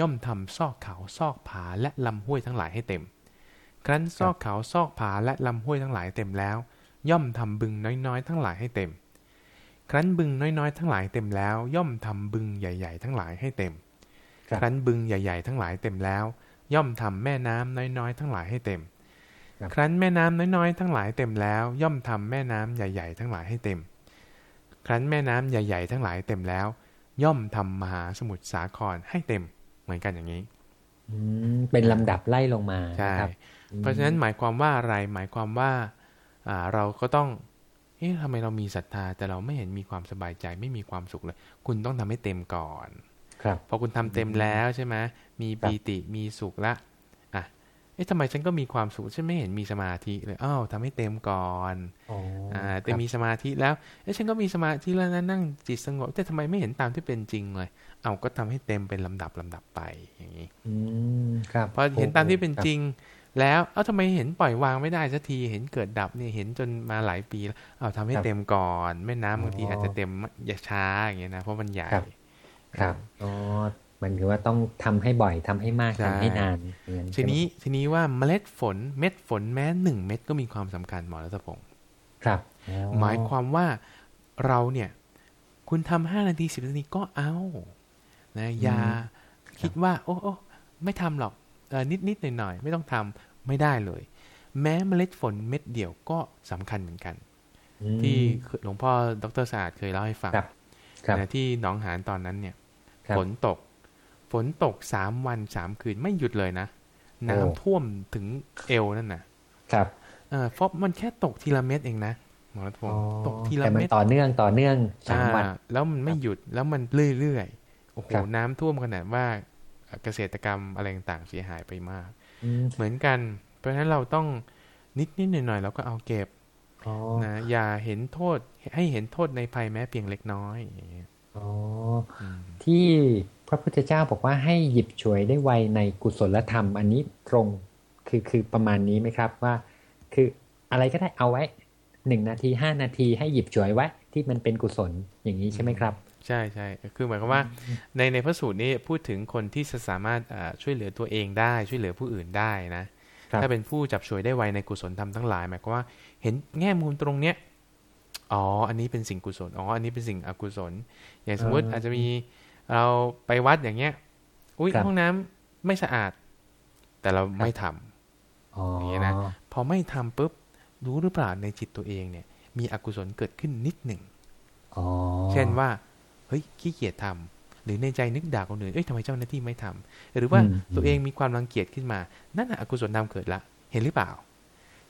ย่อมทำซอกเขาซอกผาและลำห้วยทั้งหลายให้เต็ม ครั้นซอกเขาซอกผาและลำห้วยทั้งหลายเต็มแล้ว ย่อมทำบึงน้อยๆ ทั้งหลายให้เต็ม ครั้นบึงน้อยๆ ทั้งหลายเต็มแล้ว ย่อมทำบึงใหญ่ ๆ ทั้งหลายให้เต็มครับครั้นบึงใหญ่ ๆ ทั้งหลายเต็มแล้ว ย่อมทำแม่น้ำน้อยๆ ทั้งหลายให้เต็ม ครับครั้นแม่น้ำน้อยๆ ทั้งหลายเต็มแล้ว ย่อมทำแม่น้ำใหญ่ ๆ ทั้งหลายให้เต็ม ครั้นแม่น้ำใหญ่ ๆ ทั้งหลายเต็มแล้ว ย่อมทำมหาสมุทรสาครให้เต็ม เหมือนกันอย่างนี้อืมเป็นลำดับไล่ลงมาใช่นะครับเพราะฉะนั้นหมายความว่าอะไรหมายความว่าอ่าเราก็ต้อง เอ๊ะทำไมเรามีศรัทธาแต่เราไม่เห็นมีความสบายใจไม่มีความสุขเลย คุณต้องทำให้เต็มก่อน ครับพอคุณทำเต็มแล้วใช่ไหมมีปีติมีสุขละอะเอ๊ะทำไมฉันก็มีความสุขฉันไม่เห็นมีสมาธิเลยอ้าวทำให้เต็มก่อนอ๋ออ่าคแต่รับมีสมาธิแล้วเอ๊ะฉันก็มีสมาธิแล้วนะนั่งจิตสงบแต่ทำไมไม่เห็นตามที่เป็นจริงเลยเอาก็ทำให้เต็มเป็นลำดับลำดับไปอย่างนี้อืมครับพอเห็นตามที่เป็นครับจริง แล้วเอ้าทำไมเห็นปล่อยวางไม่ได้สักทีเห็นเกิดดับเนี่ยเห็นจนมาหลายปีแล้วเอาทำให้ครับเต็มก่อนแม่น้ำบางทีอ๋อออาจจะเต็มอย่าช้าอย่างเงี้ยนะเพราะมันใหญ่ครับครับอ๋อมันคือว่าต้องทำให้บ่อยทำให้มากใช่ทำให้นานอย่างนั้นทีใช่ไหมนี้ทีนี้ว่าเมล็ดฝนเม็ดฝนแม้หนึ่งเม็ดก็มีความสำคัญหมอรัตพงศ์ครับอ๋อหมายความว่าเราเนี่ย คุณทำห้านาทีสิบนาทีก็เอานะอย่าคิดว่า โอ้โอ้ไม่ทำหรอกเออนิดนิดหน่อยหน่อยๆไม่ต้องทำ ไม่ได้เลย แม้เมล็ดฝนเม็ดเดียวก็สำคัญเหมือนกันอืมที่หลวงพ่อดรศาสตร์เคยเล่าให้ฟังครับครับนะที่หนองหานตอนนั้นเนี่ยครับฝนตก ฝนตกสามวันสามคืนไม่หยุดเลยนะโอ้น้ำท่วมถึงเอวนั่นน่ะ ครับเออเพราะมันแค่ตกทีละเม็ดเองนะหมอรัตพงศ์ตกทีละแต่มันเม็ดต่อเนื่องต่อเนื่องสามวันอ่แล้วมันไม่หยุดแล้วมันเรื่อยๆโอ้โหครับน้ำท่วมขนาดว่าเกษตรกรรมอะไรต่างๆเสียหายไปมากอืม เหมือนกัน เพราะฉะนั้นเราต้องนิดนิดหน่อยหน่อยๆเราก็เอาเก็บอ๋อนะอย่าเห็นโทษให้เห็นโทษในภัยแม้เพียงเล็กน้อยอย่างเงี้ยอ๋ออืมที่พระพุทธเจ้าบอกว่าให้หยิบฉวยได้ไวในกุศลธรรม อันนี้ตรงคือคือประมาณนี้ไหมครับว่า คืออะไรก็ได้เอาไว้หนึ่งนาทีห้านาทีให้หยิบฉวยไว้ที่มันเป็นกุศลอย่างนี้ใช่ไหมครับ ใช่ใช่คือหมายความว่าในในพระสูตรนี้พูดถึงคนที่จะสามารถอ่าช่วยเหลือตัวเองได้ ช่วยเหลือผู้อื่นได้นะครับถ้าเป็นผู้จับฉวยได้ไวในกุศลธรรมทั้งหลายหมายความว่าเห็นแง่มุมตรงเนี้ยอ๋อ อันนี้เป็นสิ่งกุศล อ๋อ อันนี้เป็นสิ่งอกุศล อย่างสมมุติเออออาจจะมีเราไปวัดอย่างเงี้ย อุ้ยครับห้องน้ำไม่สะอาด แต่เราไม่ทำอ๋ออย่างเงี้ยนะ พอไม่ทำปุ๊บ รู้หรือเปล่าในจิตตัวเองเนี่ย มีอกุศลเกิดขึ้นนิดหนึ่งอ๋อเช่นว่า เฮ้ยขี้เกียจทำหรือในใจนึกด่าคนอื่น เอ้ยทำไมเจ้าหน้าที่ไม่ทำหรือว่าอืมตัวเองมีความรังเกียจขึ้นมา นั่นน่ะอกุศลธรรมเกิดละ เห็นหรือเปล่า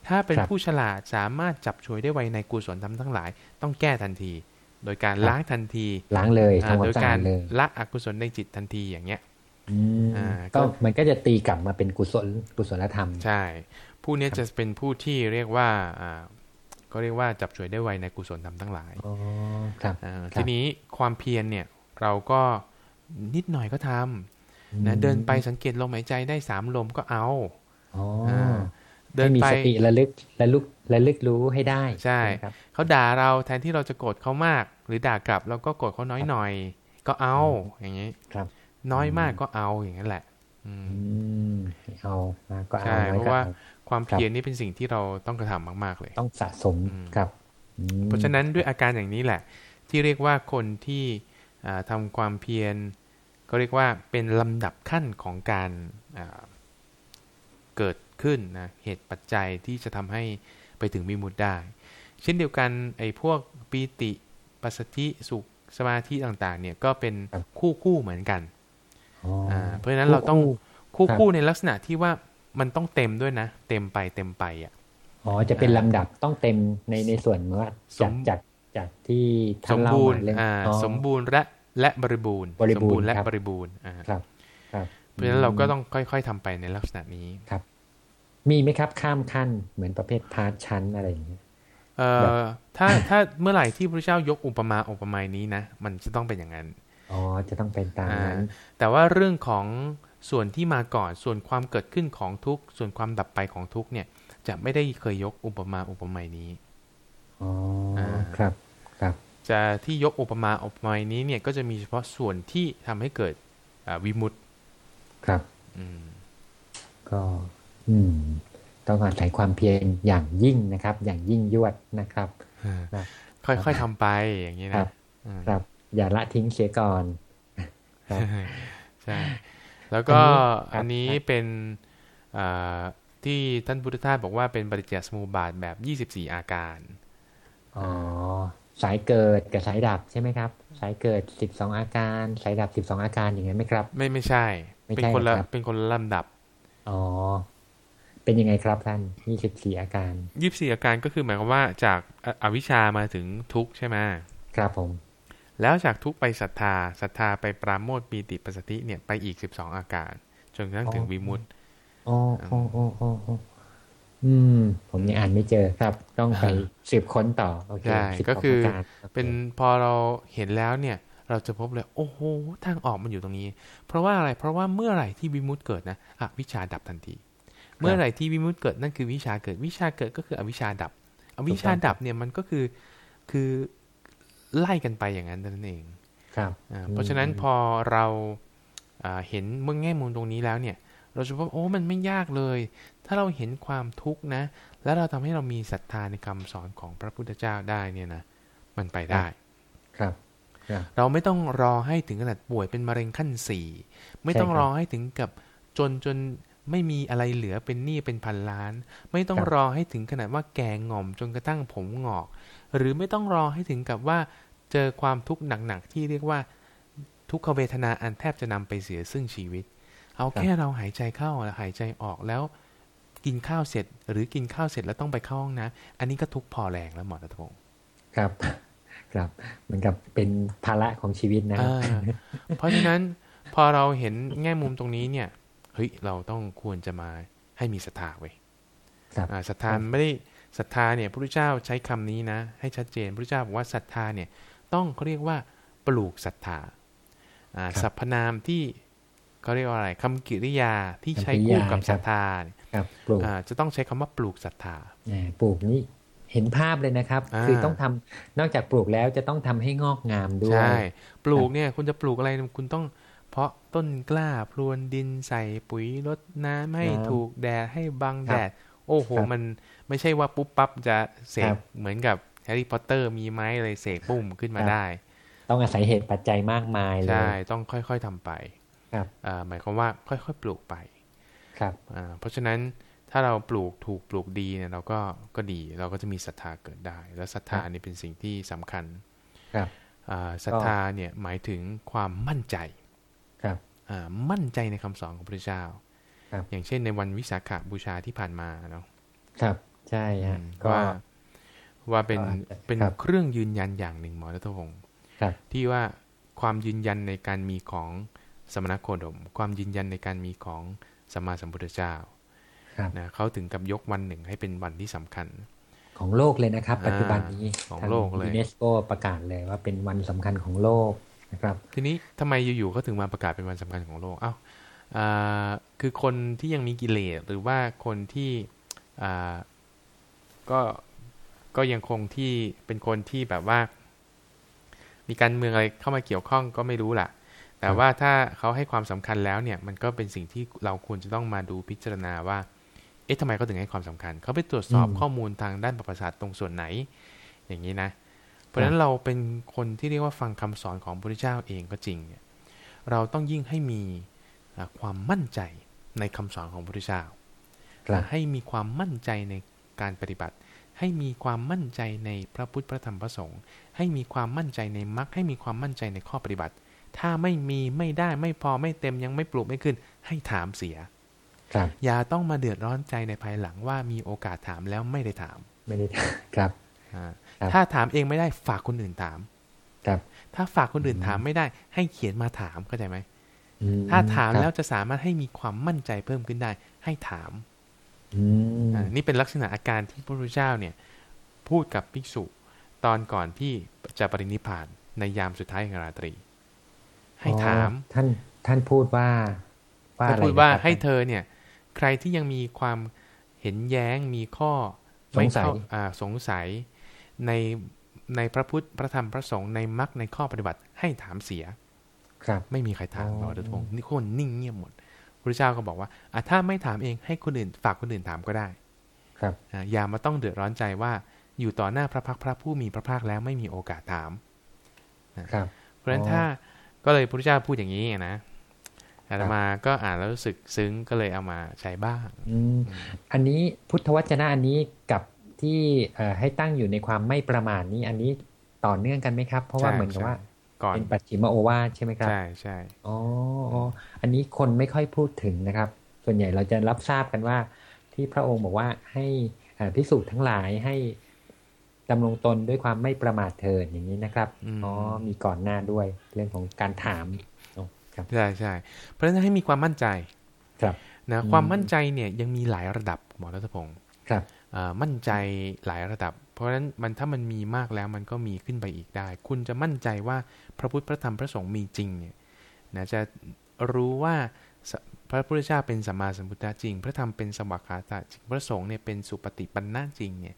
ถ้าเป็นครับผู้ฉลาดสามารถจับฉวยได้ไวในกุศลธรรมทั้งหลาย ต้องแก้ทันที โดยการครับล้างทันที ล้างเลยอ่าทำควาโดมยสะกาอารดเลยละอกุศลในจิตทันทีอย่างเงี้ยอืมอ่าก็ก็มันก็จะตีกลับมาเป็นกุศลกุศลธรรม ใช่ ผู้เนี้ยจะเป็นผู้ที่เรียกว่าอ่า ก็เรียกว่าจับฉวยได้ไวในกุศลธรรมทั้งหลายอ๋อครับอ่าครับทีนี้ความเพียรเนี่ยเราก็นิดหน่อยก็ทำนะเดินไปสังเกตลมหายใจได้สามลมก็เอาอ๋ออาเดินให้มีไปสติระลึกระลึกระลึกรู้ให้ได้ใช่ไหมครับเขาด่าเราแทนที่เราจะโกรธเขามาก หรือด่ากลับเราก็โกรธเขาน้อยหน่อย ก็เอาอย่างนี้ครับ น้อยมากก็เอาอย่างนั้นแหละ อืมอืมเอามาก็เอาใช่น้อยเพก็ราะว่าเอา ความเพียรนี่เป็นสิ่งที่เราต้องกระทำมาก ๆ เลย ต้องสะสมอืมครับอืมเพราะฉะนั้นด้วยอาการอย่างนี้แหละ ที่เรียกว่าคนที่อ่าทำาความเพียร ก็เรียกว่าเป็นลำดับขั้นของการอ่าเกิดขึ้นนะเหตุปัจจัยที่จะทำให้ไปถึงวิมุตติได้ เช่นเดียวกันไอ้พวกปีติปัสสธิสุขสมาธิต่างๆ เนี่ยก็เป็นคู่คู่ๆเหมือนกันอ๋อออ่าเพราะฉะนั้นเราต้องคู่ครับคู่ในลักษณะที่ว่า มันต้องเต็มด้วยนะ เต็มไปเต็มไปอะอ๋อจะเป็นลำดับต้องเต็มในในส่วนว่าสจากมจากจากที่สท่านมเล่าบูรณ์มาเรื่องอ่าอ๋อสมบูรณ์และและบริบูรณ์บริสมบูรณ์บูรณ์และครับบริบูรณ์อ่าครับ ครับเพราะฉะนั้นเราก็ต้องค่อย ๆทำไปในลักษณะนี้มีไหมครับข้ามขั้นเหมือนประเภทพาร์ทชั้นอะไรอย่างเงี้ยเอ่แบอถ้าถ้าเมื่อไหร่ที่พระเจ้ายกอุปมาอุปไมยนี้นะมันจะต้องเป็นอย่างนั้นอ๋อจะต้องเป็นตามนั้นแต่ว่าเรื่องของ ส่วนที่มาก่อนส่วนความเกิดขึ้นของทุกข์ส่วนความดับไปของทุกข์เนี่ย จะไม่ได้เคยยกอุปมาอุปไมยนี้อ๋ออ่าครับครับ จะที่ยกอุปมาอุปไมยนี้เนี่ยก็จะมีเฉพาะส่วนที่ทำให้เกิดอ่าวิมุตติครับ อืม ก็ อืม ต้องอาศัยความเพียรอย่างยิ่งนะครับ อย่างยิ่งยวดนะครับครับค่อยๆทำไปอย่างนี้ครันะบอืมครับ อย่าละทิ้งเสียก่อนครับใช่ แล้วก็อัอันนนี้นี้ครับเป็นอ่าที่ท่านพุทธทาสบอกว่าเป็นปฏิจจสมุปบาทแบบ 24 อาการ อ๋อ สายเกิดกับสายดับใช่ไหมครับ สายเกิดสิบสองอาการ สายดับสิบสองอาการอย่างนั้นไหมครับ ไม่ไม่ใช่ไม่เป็นใช่คนละครับเป็นคนละลำดับ อ๋อ เป็นยังไงครับท่านยี่สิบสี่อาการ 24 อาการก็คือหมายความว่าจากออวิชชามาถึงทุกข์ใช่ไหมครับผม แล้วจากทุกข์ไปศรัทธาศรัทธาไปปราโมทย์ปีติปัสสติเนี่ยไปอีก12อาการ จนกระทั่งถึงวิมุตติอ๋ออ๋ออ๋ออ๋ออ๋ออืม ผมยังอ่านไม่เจอครับ ต้องไปสืบค้นต่อโอเคใช่สิบก็สงคืออาการโคเป็นพอเราเห็นแล้วเนี่ย เราจะพบเลย โอ้โหทางออกมันอยู่ตรงนี้ เพราะว่าอะไรเพราะว่าเมื่อไหร่ที่วิมุตติเกิดนะอวิชชาดับทันที เมื่อไหร่ที่วิมุตติเกิดนั่นคือวิชาเกิด วิชาเกิดก็คืออวิชชาดับ อวิชชาดับเนี่ยมันก็คือคือ ไล่กันไปอย่างนั้นนั่นเองครับอ่าเพราะฉะนั้นพอเราอ่าเห็นเมื่อแง่มุมตรงนี้แล้วเนี่ย เราจะพบโอ้มันไม่ยากเลย ถ้าเราเห็นความทุกข์นะ แล้วเราทำให้เรามีศรัทธาในคำสอนของพระพุทธเจ้าได้เนี่ยนะมันไปได้ครับครับเราไม่ต้องรอให้ถึงขนาดป่วยเป็นมะเร็งขั้นสี่ไม่ต้องใช่ครับรอให้ถึงกับจนจนไม่มีอะไรเหลือเป็นหนี้เป็นพันล้าน ไม่ต้องครับรอให้ถึงขนาดว่าแก่ง่อมจนกระทั่งผมงอก หรือไม่ต้องรอให้ถึงกับว่าเจอความทุกข์หนักๆที่เรียกว่าทุกขเวทนาอันแทบจะนำไปเสียซึ่งชีวิต เอาแค่เราหายใจเข้าหายใจออกแล้วกินข้าวเสร็จ หรือกินข้าวเสร็จแล้วต้องไปเข้าห้องนะ อันนี้ก็ทุกข์พอแรงแล้วหมอรัตพงศ์ครับ ครับเหมือนกับเป็นภาระของชีวิตนะอ่าเพราะฉะนั้นพอเราเห็นแง่มุมตรงนี้เนี่ยเฮ้ยเราต้องควรจะมาให้มีศรัทธาเว้ยครับอ่าศรัทธาไม่ได้ ศรัทธาเนี่ยพระพุทธเจ้าใช้คำนี้นะ ให้ชัดเจนพระพุทธเจ้าบอกว่าศรัทธาเนี่ยต้องเขาเรียกว่าปลูกศรัทธาอ่าครับสรรพนามที่เขาเรียกว่าอะไรคำกิริยาที่ใช้คำกริคู่ยากับครัศบรัทธาเนี่ยครับปลูกอ่าจะต้องใช้คำว่าปลูกศรัทธาแหมปลูกนี่เห็นภาพเลยนะครับอ่าคือต้องทำนอกจากปลูกแล้วจะต้องทำให้งอกงามด้วยใช่ปลูกเนี่ยคุณจะปลูกอะไรคุณต้อง เพาะต้นกล้าพรวนดินใส่ปุ๋ยรดน้ำให้ครับถูกแดดให้บังครัแดบดโอ้โหครับมัน ไม่ใช่ว่าปุ๊บปั๊บจะเสครักบเหมือนกับแฮร์รี่พอตเตอร์มีไม้อะไรเสกปุ้มขึ้นมาครับได้ ต้องอาศัยเหตุปัจจัยมากมายเลยใช่ต้องค่อยๆทำไปครับอ่าหมายความว่าค่อยๆปลูกไป ครับอ่าเพราะฉะนั้นถ้าเราปลูกถูกปลูกดีเนี่ยเราก็ก็ดีเราก็จะมีศรัทธาเกิดได้ แล้วศรัทธานี่เป็นสิ่งที่สำคัญ ครับอ่าศรัทธาเนี่ยหมายถึงความมั่นใจ ครับอ่ามั่นใจในคำสอนของพระเจ้าครับอย่างเช่นในวันวิสาขบูชาที่ผ่านมาเนาะครับ ใช่ฮะอืมก็ว่าว่าเป็นก็อาจจะเป็นครับเครื่องยืนยันอย่างหนึ่งหมอรัตพงศ์ครับที่ว่าความยืนยันในการมีของสมณโคดม ความยืนยันในการมีของสัมมาสัมพุทธเจ้าครับนะเขาถึงกับยกวันหนึ่งให้เป็นวันที่สำคัญกของโลกเลยนะครับ ปัจจุบันนี้ของโลกเลยยูเนสโกประกาศเลยว่าเป็นวันสำคัญของโลกนะครับ ทีนี้ทำไมอยู่ๆเขาถึงมาประกาศเป็นวันสำคัญของโลกเอ้าคือคนที่ยังมีกิเลสหรือว่าคนที่ ก็ก็ยังคงที่เป็นคนที่แบบว่า มีการเมืองอะไรเข้ามาเกี่ยวข้องก็ไม่รู้ล่ะ แต่ว่าถ้าเขาให้ความสำคัญแล้วเนี่ยมันก็เป็นสิ่งที่เราควรจะต้องมาดูพิจารณาว่า เอ๊ะทำไมเขาถึงให้ความสำคัญ เขาไปตรวจสอบข้อมูลทางด้านประวัติศาสตร์ตรงส่วนไหน อย่างนี้นะ เพราะฉะนั้นเราเป็นคนที่เรียกว่าฟังคำสอนของพระพุทธเจ้าเองก็จริงเนี่ยเราต้องยิ่งให้มีความมั่นใจในคำสอนของพระพุทธเจ้าให้มีความมั่นใจใน การปฏิบัติ ให้มีความมั่นใจในพระพุทธพระธรรมพระสงฆ์ให้มีความมั่นใจในมรรคให้มีความมั่นใจในข้อปฏิบัติ ถ้าไม่มีไม่ได้ไม่พอไม่เต็มยังไม่ปลุกไม่ขึ้น ให้ถามเสียครับอย่าต้องมาเดือดร้อนใจในภายหลังว่ามีโอกาสถามแล้วไม่ได้ถาม ไม่ได้ถามครับถ้าถามเองไม่ได้ฝากคนอื่นถาม ครับ ถ้าฝากคนอื่นถามไม่ได้ ให้เขียนมาถามเข้าใจไหมถ้าถามแล้วจะสามารถให้มีความมั่นใจเพิ่มขึ้นได้ ให้ถาม นี่เป็นลักษณะอาการที่พระพุทธเจ้าเนี่ยพูดกับภิกษุตอนก่อนที่จะปรินิพานในยามสุดท้ายของราตรี ให้ถามท่านท่านพูดว่าว่าอะไรพูดว่าให้เธอเนี่ย ใครที่ยังมีความเห็นแย้งมีข้อสงสัยสงสัยในในพระพุทธพระธรรมพระสงฆ์ในมรรคในข้อปฏิบัติให้ถามเสีย ครับ ไม่มีใครถามเราโดยตรงนี่คนนิ่งเงียบหมดพ ระเจ้าก็บอกว่าอะถ้าไม่ถามเองให้คนอื่น ฝากคนอื่นถามก็ได้ ครับอย่ามาต้องเดือดร้อนใจว่าอยู่ต่อหน้าพระพักพระผู้มีพระภาคแล้วไม่มีโอกาสถามครับเพราะฉะนั้นถ้าก็เลยพระเจ้าพูดอย่างนี้นะอาตมาก็อ่านแล้วรู้สึกซึ้งก็เลยเอามาใช้บ้างอันนี้พุทธวจนะอันนี้กับที่ให้ตั้งอยู่ในความไม่ประมาทนี้ อันนี้ต่อเนื่องกันไหมครับ เพราะว่าเหมือนกับว่า ก่อนเป็นปัจฉิมโอวาใช่ไหมครับ ใช่ใช่อ๋ออันนี้คนไม่ค่อยพูดถึงนะครับ ส่วนใหญ่เราจะรับทราบกันว่า ที่พระองค์บอกว่าให้พิสูจน์ทั้งหลายให้ดำรงตนด้วยความไม่ประมาทเถิดอย่างนี้นะครับอ๋อมีก่อนหน้าด้วยเรื่องของการถามครับใช่ใช่เพราะฉะนั้นให้มีความมั่นใจ ครับนะความมั่นใจเนี่ยยังมีหลายระดับหมอรัตพงศ์ครับมั่นใจหลายระดับ เพราะฉะนั้นมันถ้ามันมีมากแล้วมันก็มีขึ้นไปอีกได้ คุณจะมั่นใจว่าพระพุทธพระธรรมพระสงฆ์มีจริงเนี่ยนะจะรู้ว่าพระพุทธเจ้าเป็นสัมมาสัมพุทธะจริง พระธรรมเป็นสวัสดิตาจริงพระสงฆ์เนี่ยเป็นสุปฏิปันนาจริงเนี่ย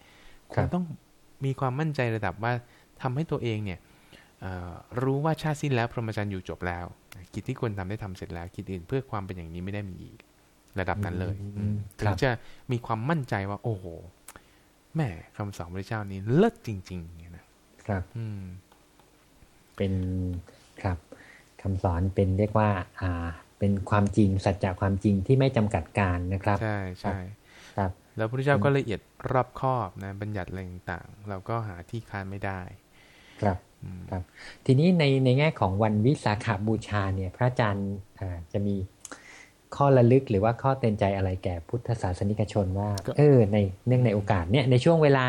คุณต้องมีความมั่นใจระดับว่าทำให้ตัวเองเนี่ยรู้ว่าชาติสิ้นแล้วพรหมจรรย์อยู่จบแล้ว กิจที่ควรทำได้ทำเสร็จแล้วกิจอื่นเพื่อความเป็นอย่างนี้ไม่ได้มีอีก ระดับนั้นเลยถึงจะมีความมั่นใจว่า โอ้โห แม่คำสอนพระเจ้านี้เลิศจริงๆเนี่ยนะครับ อืม เป็นครับคำสอนเป็นเรียกว่า อ่า เป็นความจริงสัจจะความจริงที่ไม่จำกัดการนะครับ ใช่ใช่ครับ แล้วพระเจ้าก็ละเอียดรอบคอบนะบัญญัติอะไรต่างๆ เราก็หาที่ค้านไม่ได้ ครับครับ ทีนี้ในในแง่ของวันวิสาขาบูชาเนี่ย พระอาจารย์จะมี ข้อระลึกหรือว่าข้อเตือนใจอะไรแก่พุทธศาสนิกชนว่า เออ ในเนื่องในโอกาสเนี่ยในช่วงเวลา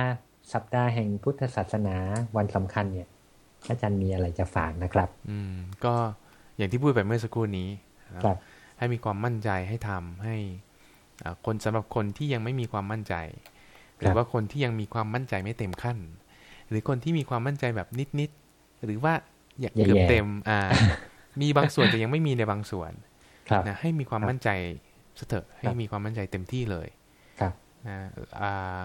สัปดาห์แห่งพุทธศาสนาวันสำคัญเนี่ยอาจารย์มีอะไรจะฝากนะครับ อืม ก็อย่างที่พูดไปเมื่อสักครู่นี้ครับ ให้มีความมั่นใจให้ทำให้คนสำหรับคนที่ยังไม่มีความมั่นใจ หรือว่าคนที่ยังมีความมั่นใจไม่เต็มขั้น หรือคนที่มีความมั่นใจแบบนิดๆหรือว่าอยากเกือบเต็ม อ่า มีบางส่วนแต่ยังไม่มีในบางส่วน นะให้มีความมั่นใจเถอะให้มีความมั่นใจเต็มที่เลยครับนะอ่า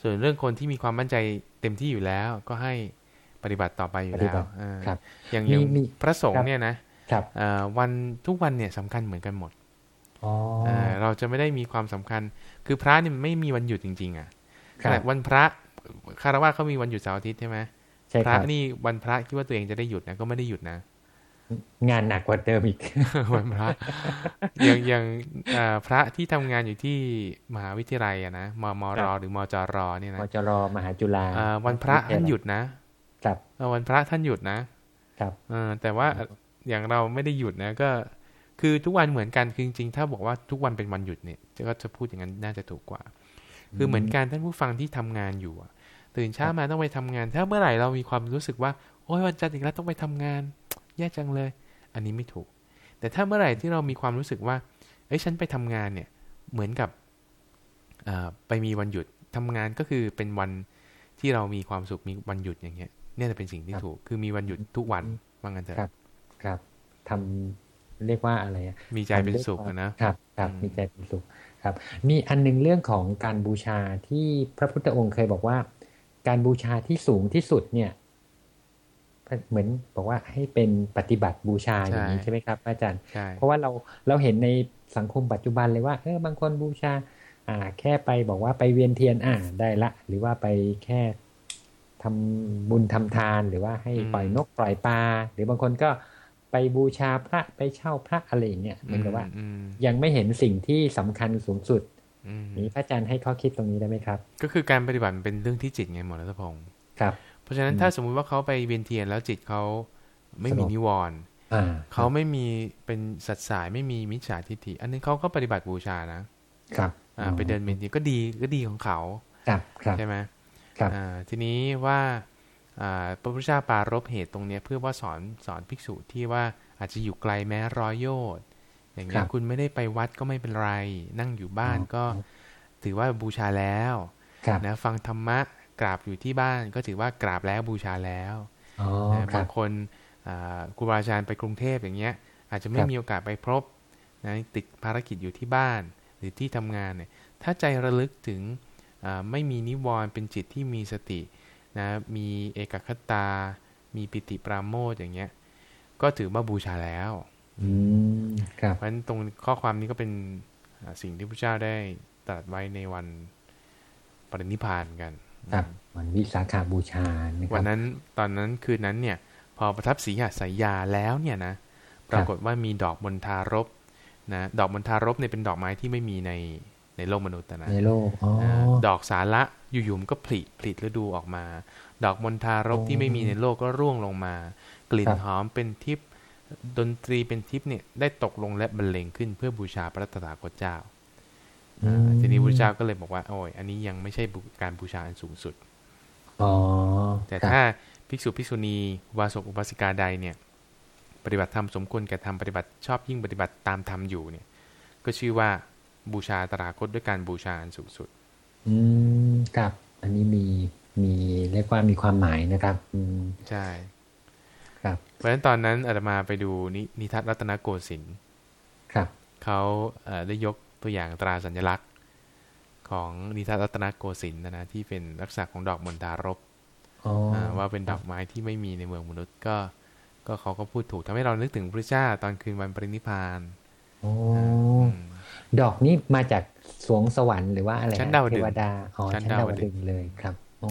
ส่วนเรื่องคนที่มีความมั่นใจเต็มที่อยู่แล้ว ก็ให้ปฏิบัติต่อไปอยู่แล้วอย่างอย่างพระสงฆ์เนี่ยนะวันทุกวันเนี่ยสำคัญเหมือนกันหมดเราจะไม่ได้มีความสำคัญ คือพระเนี่ยไม่มีวันหยุดจริง ๆ อะขนาดวันพระคารวะเขามีวันหยุดเสาร์อาทิตย์ใช่ไหมพระนี่วันพระคิดว่าตัวเองจะได้หยุดนะก็ไม่ได้หยุดนะ งานหนักกว่าเดิมอีกวันพระอย่างอย่างพระที่ทำงานอยู่ที่มหาวิทยาลัยอะนะมมรหรือมจรเนี่ยนะมจรมหาจุฬาวันพระท่านหยุดนะครับวันพระท่านหยุดนะครับแต่ว่าอย่างเราไม่ได้หยุดนะก็ คือทุกวันเหมือนกันคือจริงๆถ้าบอกว่าทุกวันเป็นวันหยุดเนี่ยก็จะพูดอย่างนั้นน่าจะถูกกว่า คือเหมือนกันท่านผู้ฟังที่ทำงานอยู่ตื่นเช้ามาต้องไปทำงาน ถ้าเมื่อไหร่เรามีความรู้สึกว่าโอ้ยวันจันทร์อีกแล้วต้องไปทำงาน แย่จังเลย อันนี้ไม่ถูก แต่ถ้าเมื่อไหร่ที่เรามีความรู้สึกว่าเอ้ยฉันไปทำงานเนี่ยเหมือนกับไปมีวันหยุดททำงานก็คือเป็นวันที่เรามีความสุขมีวันหยุดอย่างเงี้ยเนี่ยจะเป็นสิ่งที่ถูก คือมีวันหยุดทุกวันว่างั้นเถอะครับ ครับทำเรียกว่าอะไรอะมีใจเป็นสุขอะนะครับครับอืมมีใจเป็นสุขครับ มีอันหนึงเรื่องของการบูชาที่พระพุทธองค์เคยบอกว่า การบูชาที่สูงที่สุดเนี่ย เหมือนบอกว่าให้เป็นปฏิบัติบูชาอย่างนี้ใช่ไหมครับอาจารย์ใช่เพราะว่าเราเราเห็นในสังคมปัจจุบันเลยว่าเออบางคนบูชา อ่า แค่ไปบอกว่าไปเวียนเทียนอ่าได้ละ หรือว่าไปแค่ทำบุญทำทานหรือว่าให้อืมปล่อยนกปล่อยปลาหรือบางคนก็ไปบูชาพระไปเช่าพระอะไรอย่างเงี้ยเหมือนกับว่าอืมยังไม่เห็นสิ่งที่สำคัญสูงสุดอืมนี้พระอาจารย์ให้ข้อคิดตรงนี้ได้ไหมครับ ก็คือการปฏิบัติมันเป็นเรื่องที่จิตไงหมอรัตพงศ์ครับ เพราะฉะนั้นอืมถ้าสมมุติว่าเขาไปเวียนเทียนแล้วจิตเขาไม่มีสงบนิวรณ์อ่าเขาไม่มีเป็นสัตว์สายไม่มีมิจฉาทิฏฐิอันนี้เขาก็ปฏิบัติบูชานะครับอ่าไปเดินเวียนเทียนก็ดีก็ดีของเขาครับครับใช่ไหมครับอ่าทีนี้ว่าอ่าพระพุทธเจ้าปรารบเหตุตรงเนี้ยเพื่อว่าสอนสอนภิกษุที่ว่าอาจจะอยู่ไกลแม้ร้อยโยชน์อย่างเงี้คยรับคุณไม่ได้ไปวัดก็ไม่เป็นไร นั่งอยู่บ้านก็ถือว่าบูชาแล้วครับนะฟังธรรมะ กราบอยู่ที่บ้านก็ถือว่ากราบแล้วบูชาแล้วอ๋อนะครับบางคนอ่าครูบาอาจารย์ไปกรุงเทพอย่างเงี้ย อาจจะไม่ครับมีโอกาสไปพบนะติดภารกิจอยู่ที่บ้านหรือที่ทำงานเนี่ยถ้าใจระลึกถึงอ่าไม่มีนิวรณ์เป็นจิตที่มีสตินะมีเอกคตา มีปิติปราโมทย์อย่างเงี้ย ก็ถือว่าบูชาแล้วอืมครับเพราะฉะนั้นตรงข้อความนี้ก็เป็นอ่าสิ่งที่พระเจ้าได้ตรัสไว้ในวันปรินิพพานกัน ครับวันวิสาขาบูชานะควัรันบนั้นตอนนั้นคืนนั้นเนี่ย พอประทับสีหสายยาแล้วเนี่ยนะปรากฏว่ามีดอกมณฑารบนะดอกมณฑารบเนี่ยเป็นดอกไม้ที่ไม่มีในในโลกมนุษย์นะในโลกอ๋ออ่าดอกสาระอยู่ๆมันก็ผลิผลิฤดูออกมา ดอกมณฑารบโอ้ที่ไม่มีในโลกก็ร่วงลงมา กลิ่นครับหอมเป็นทิพย์ดนตรีเป็นทิพย์เนี่ยได้ตกลงและบรรเลงขึ้นเพื่อบูชาพระตถาคตเจ้าอืมอ่า ทีนี้พระเจ้าก็เลยบอกว่าโอ้ยอันนี้ยังไม่ใช่บูการบูชาอันสูงสุดอ๋อแต่ครับถ้าภิกษุภิกษุณีอุบาสกอุบาสิกาใดเนี่ย ปฏิบัติธรรมสมควรแก่ธรรมปฏิบัติชอบยิ่งปฏิบัติตามธรรมอยู่เนี่ย ก็ชื่อว่าบูชาตราคตด้วยการบูชาอันสูงสุด อืมครับ อันนี้มีมีเรียกว่ามีความหมายนะครับ อืมใช่ครับเพราะฉะนั้นตอนนั้นอาตมาไปดูนินิทัศน์รัตนโกสินทร์ครับเขาเอ่อได้ยก ตัวอย่างตราสัญลักษณ์ของนิทัศน์รัตนโกสินทร์นะนะที่เป็นลักษณะของดอกมณฑารบอ๋ออาว่าเป็นดอกไม้ที่ไม่มีในเมืองมนุษย์ก็ ก็เขาก็พูดถูกทำให้เรานึกถึงพระเจ้าตอนคืนวันปรินิพพานโอ้อืมดอกนี้มาจากสวงสวรรค์หรือว่าอะไรฮะชั้นดาวดึงส์เทวดาอ๋อชั้ชั้นนดาดาววดึดึงงส์ส์เลยครับโอ้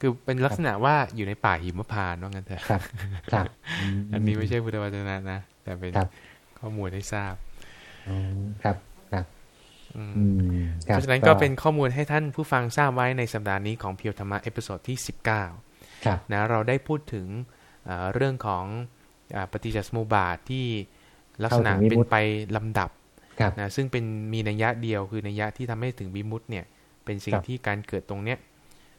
คือเป็นลักษณะว่าอยู่ในป่าหิมพานต์ว่างั้นเถอะครับ ครับมอันนี้ไม่ใช่พุทธวจนะนะ แต่เป็นครับข้อมูลให้ทราบอ๋อครับครับอืมอืมค เพรับราะฉะนั้นก็เป็นข้อมูลให้ท่านผู้ฟังทราบไว้ในสัปดาห์นี้ของ Pure ธรรมะ episode ที่ 19ครับนะเราได้พูดถึงเอ่อเรื่องของอาปฏิจจสมุปบาทที่ลักษณะเข้าถึงวิเป็นมุตติไปลำดับครับนะซึ่งเป็นมีนัยยะเดียวคือนัยยะที่ทำให้ถึงวิมุตติเนี่ย เป็นสิ่งครับที่การเกิดตรงเนี้ย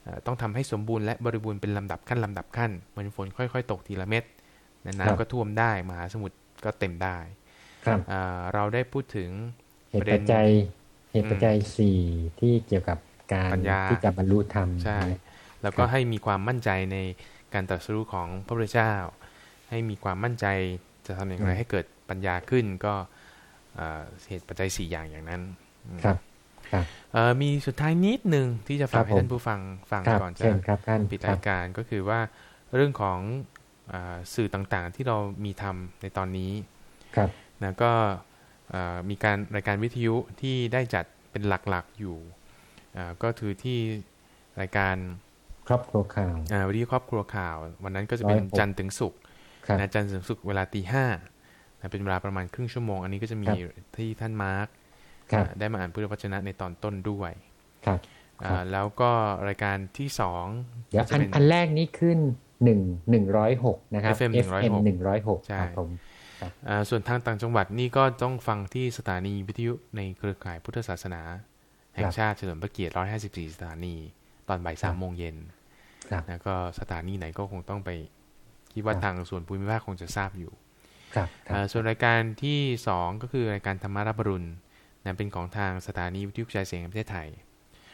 เอ่อต้องทำให้สมบูรณ์และบริบูรณ์เป็นลำดับขั้นลำดับขั้นเหมือนฝนค่อย ๆ ตกทีละเม็ดนะครับน้ำก็ท่วมได้มหาสมุทรก็เต็มได้ครับอ่าเราได้พูดถึงเหตุปัจจัย เหตุปัจจัยสี่ที่เกี่ยวกับการปัญญาที่จะบรรลุธรรมใช่แล้วก็ให้มีความมั่นใจในการตรัสรู้ของพระพุทธเจ้า ให้มีความมั่นใจจะทำอย่างไรให้เกิดปัญญาขึ้นก็เอ่อเหตุปัจจัยสี่อย่างอย่างนั้นอืมครับครับเอ่อมีสุดท้ายนิดหนึ่งที่จะฝากครับให้ผมท่านผู้ฟังฟังครับก่อนจะเชิญครับท่านปิดครัราบยการก็คือว่าเรื่องของอาสื่อต่างๆที่เรามีทำในตอนนี้ครับนะก็เอ่อ มีการรายการวิทยุที่ได้จัดเป็นหลักๆอยู่อ่าก็คือที่รายการครอบครัวข่าวอ่าวิทยุครอบครัวข่าว วันนั้นก็จะเป็นร้อยหกจันทร์ถึงศุกร์ครับนะจันทร์ถึงศุกร์เวลาตีห้านะเป็นเวลาประมาณครึ่งชั่วโมง อันนี้ก็จะมีครับที่ท่านมาร์คครับอ่าได้มาอ่านพุทธวจนะในตอนต้นด้วยครับอ่าแล้วก็รายการที่สองเดี๋ยวก็จะอันเป็นอันแรกนี้ขึ้นหนึ่งหนึ่งร้อยหกนะครับ FM FM หนึ่งร้อยหกใช่ครับผมอ่า ส่วนทางต่างจังหวัดนี่ก็ต้องฟังที่สถานีวิทยุในเครือข่ายพุทธศาสนา แห่งชาติเฉลิมพระเกียรติ 154 สถานี ตอนบ่ายสามโมงเย็นครับนะก็สถานีไหนก็คงต้องไปคิดว่าครับทางส่วนภูมิภาคคงจะทราบอยู่ครับคอ่ารับส่วนรายการที่2ก็คือรายการธรรมารับรุณนะเป็นของทางสถานีวิทยุกระจายเสียงแห่งประเทศไทย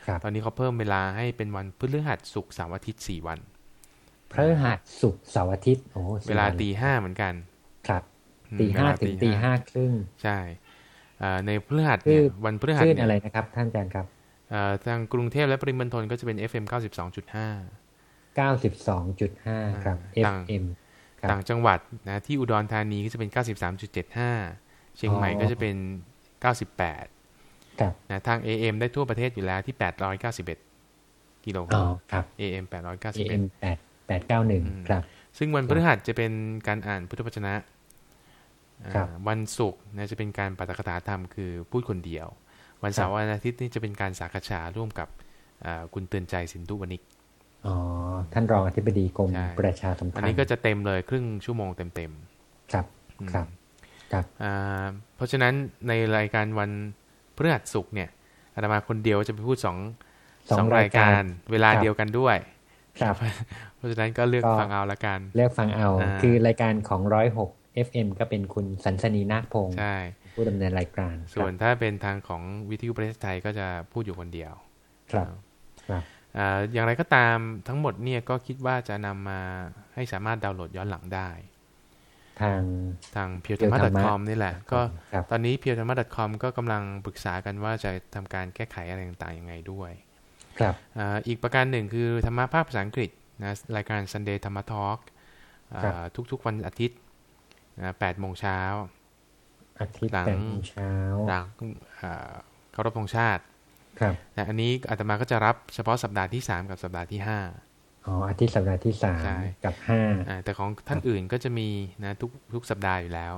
ครับตอนนี้เขาเพิ่มเวลาให้เป็นวันพฤหัสศุกร์เสาร์อาทิตย์สี่วันพฤหัสศุกร์เสาร์อาทิตย์โอ้สี่เวลาวันตีห้าเหมือนกัน ครับอืม ตีห้าเวลถึงตีห้าครึ่งใช่อ่าในพฤหัสคลื่เนี่ยนวันพฤหัสคลื่นเนี่ยอะไรนะครับ ท่านอาจารย์ครับอ่าทางกรุงเทพและปริมณฑลก็จะเป็น FM 92.5เก้าสิบสองจุดห้าครับต่าง FM ครับต่างจังหวัดนะที่อุดรธานีก็จะเป็น 93.75 เชียงใหม่อ๋อก็จะเป็น 98ครับนะทาง AM ได้ทั่วประเทศอยู่แล้วที่ 891 กิโลเฮิอ๋อรตซ์ครับ AM AM 891แปดแปดเก้าหนึ่งอืมครับ ซึ่งวันพฤหัสจะเป็นการอ่านพุทธวจนะอ่าครับ วันศุกร์นะจะเป็นการปาฐกถาธรรมคือพูดคนเดียว วันเสาร์วันอาทิตย์นี่จะเป็นการสักษาร่วมกับอ่าคุณเตือนใจสินธุวณิกอ๋อท่านรองอธิบดีกรมใช่ประชาสัมพัอันนธ์นี้ก็จะเต็มเลยครึ่งชั่วโมงเต็มครับๆอืมครับครับอ่าเพราะฉะนั้นในรายการวันพฤหัสศุกร์เนี่ยอาตมาคนเดียวจะไปพูดสองสองสองรายการ เวลาครับเดียวกันด้วยครับเพราะฉะนั้นก็เลือกก็ฟังเอาละกัน เลือกฟังเอาอ่าคือรายการของร้อยหก FM ก็เป็นคุณสันสนีนาคพงศ์ใช่ผู้ดำเนินรายการ ส่วนถ้าเป็นทางของวิทยุประเทศไทยก็จะพูดอยู่คนเดียว ครับครับอ่าอย่างไรก็ตามทั้งหมดเนี่ยก็คิดว่าจะนำมาให้สามารถดาวน์โหลดย้อนหลังได้ ทางทาง p u r e t h a m a c o m นี่แหละ ก็ครับตอนนี้ p u r e t h a m a c o m ก็กำลังปรึกษากันว่าจะทำการแก้ไขอะไรต่างๆยังไงด้วย ครับอ่าอีกประการหนึ่งคือธรรมะภาคภาษาอังกฤษนะรายการ Sunday ธรรม Talk อ่าครับทุกๆวันอาทิตย์ นะ8โมงเช้าอาทิตย์หลังแปดโมงเช้าหลังอ่าเคารพธงชาติ ครับนะอันนี้อาตมาก็จะรับเฉพาะสัปดาห์ที่3กับสัปดาห์ที่5อ๋ออาทิตย์สัปดาห์ที่สามใช่กับห้าอ่าแต่ของท่านอื่นก็จะมีนะทุกทุกสัปดาห์อยู่แล้ว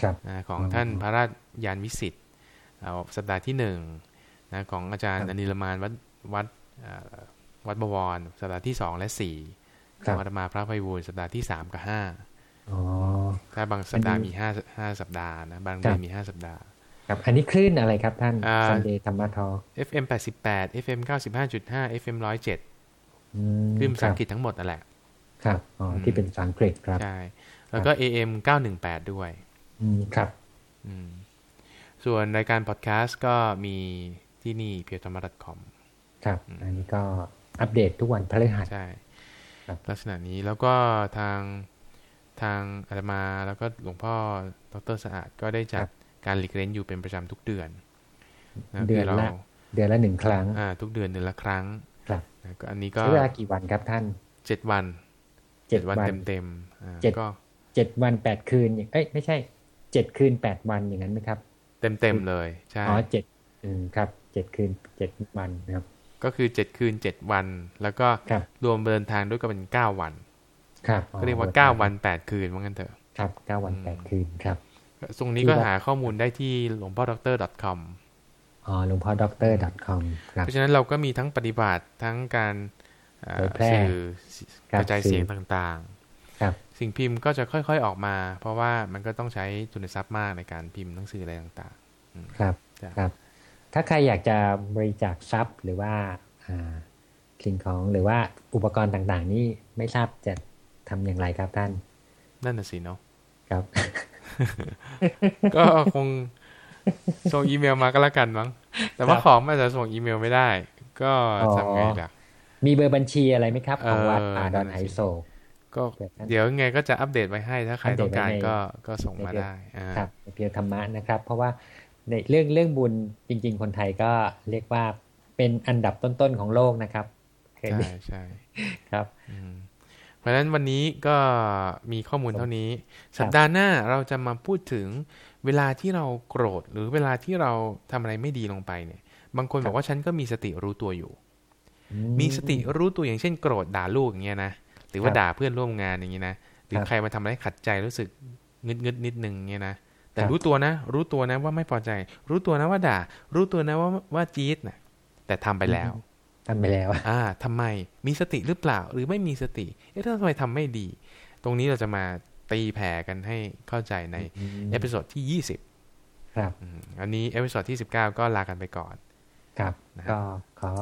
ครับนะของอืมท่านพระราชยานวิสิทธิ์เอาสัปดาห์ที่หนึ่งนะของอาจารย์ครับอนิลมานวัดวัดอ่าวัดบวร สัปดาห์ที่สองและสี่ขครัอบงอาตมาพระไพบูลย์สัปดาห์ที่สามกับห้าอ๋อ ถ้าบางสัปดาห์อันนี้มีห้าห้าสัปดาห์นะ บางครัเดือบนมีห้าสัปดาห์ ครับ อันนี้คลื่นอะไรครับท่านอ่าซันเดย์ธรรมะทอ FM 88 FM 95.5 FM 107อืมคลื่นภาคษารับอังกฤษทั้งหมดนั่นแหละ ครับ อ๋ออืมที่เป็นภาษาอังกฤษครับ ใช่ แล้วก็ AM 918ด้วย อืม ครับ อืม ส่วนรายการพอดแคสต์ก็มีที่นี่เพียวธรรมะ .com ครับ อันนี้ก็อัปเดตทุกวันพฤหัสใช่ครับลักษณะนี้แล้วก็ทาง ทางอาตมาแล้วก็หลวงพ่อดรสะอาดก็ได้จัดการหลีกเล่นอยู่เป็นประจำทุกเดือนนะเดือนคืราละเดือนละหนึ่งครั้งอ่าทุกเดือนเดือนละครั้งครับนะก็อันนี้ก็ใช้เวลากี่วันครับท่านเจ็ดวันเจ็ดวันเต็มเต็มๆอ่าเจ็ดก็เจ็ดวันแปดคืนอย่างเอ้ยไม่ใช่เจ็ดคืนแปดวันอย่างนั้นไหมครับ เต็มเต็มๆเลยใช่อ๋อเจ็ดอืมครับเจ็ดคืนเจ็ดวันนะครับ ก็คือเจ็ดคืนเจ็ดวัน แล้วก็ครับรวมเดินทางด้วยก็เป็นเก้าวัน ครับก็เรียกว่าเก้าวันแปดคืนว่างั้นเถอะ ครับเก้าวันอืมแปดคืนครับตรงนี้ที่ก็วัดหาข้อมูลได้ที่หลวงพ่อด็อกเตอร์ .com อ๋อหลวงพ่อด็อกเตอร์ .com ครับเพราะฉะนั้นเราก็มีทั้งปฏิบัติทั้งการอ่าเผยแพร่สื่อครักบระจายสื่อเสียงต่างครับๆสิ่งพิมพ์ก็จะค่อยๆออกมา เพราะว่ามันก็ต้องใช้ทุนทรัพย์มากในการพิมพ์หนังสืออะไรต่างครับจ้ะครับ ถ้าใครอยากจะบริจาคทรัพย์หรือว่าอ่าสิ่งของหรือว่าอุปกรณ์ต่างๆ นี่ไม่ทราบจะ ทำอย่างไรครับท่านๆนั่นน่ะสิเนาะครับ ก็คงส่งอีเมลมาก็แล้วกันมั้งแต่ว่าครับของมันอาจจะส่งอีเมลไม่ได้ ก็อ๋อทำไงล่ะมีเบอร์บัญชีอะไรไหมครับของวัดเออป่าดนั่อนนน่ะไฮสิโซก็เผื่อท่านเดี๋ยวยังไงก็จะอัปเดตไว้ให้ถ้าใครอัปเดตต้องการไว้ในก็ก็ส่งมาในเพจได้อ่าครับเพียวธรรมะนะครับ เพราะว่าในเรื่องเรื่องบุญจริง ๆ คนไทยก็เรียกว่าเป็นอันดับต้นๆของโลกนะครับเคยใช่ได้ใช่ครับอืม เพราะฉะนั้นวันนี้ก็มีข้อมูลเท่านี้ สัปดาห์หน้าเราจะมาพูดถึงเวลาที่เราโกรธหรือเวลาที่เราทำอะไรไม่ดีลงไปเนี่ย บางคนครับบอกว่าฉันก็มีสติรู้ตัวอยู่อืมีสติรู้ตัวอย่างเช่นโกรธด่าลูกอย่างเงี้ยนะหรือว่าครับด่าเพื่อนร่วมงานอย่างงี้นะหรือครับใครมาทำอะไรให้ขัดใจรู้สึกหงุดหงิดนิดนึงเงี้ยนะแต่ครับรู้ตัวนะ รู้ตัวนะว่าไม่พอใจ รู้ตัวนะว่าด่า รู้ตัวนะว่าว่าจี๊ดนะแต่ทำไปแล้ว ทำไปแล้ว อ่าทำไมมีสติหรือเปล่า หรือไม่มีสติ เอ๊ะทำไมทำไม่ดี ตรงนี้เราจะมาตีแผ่กันให้เข้าใจในอืม episode ที่20ครับอืมอันนี้ episode ที่19ก็ลากันไปก่อนครับนะครับ ก็ขอ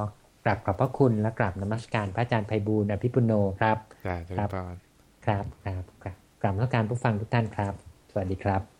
กราบขอบพระคุณและกราบนมัสการพระอาจารย์ไพบูลย์อภิปุโนครับจ้าเจริญพรครับครับครับกราบนมัสการผู้ฟังทุกท่านครับ สวัสดีครับ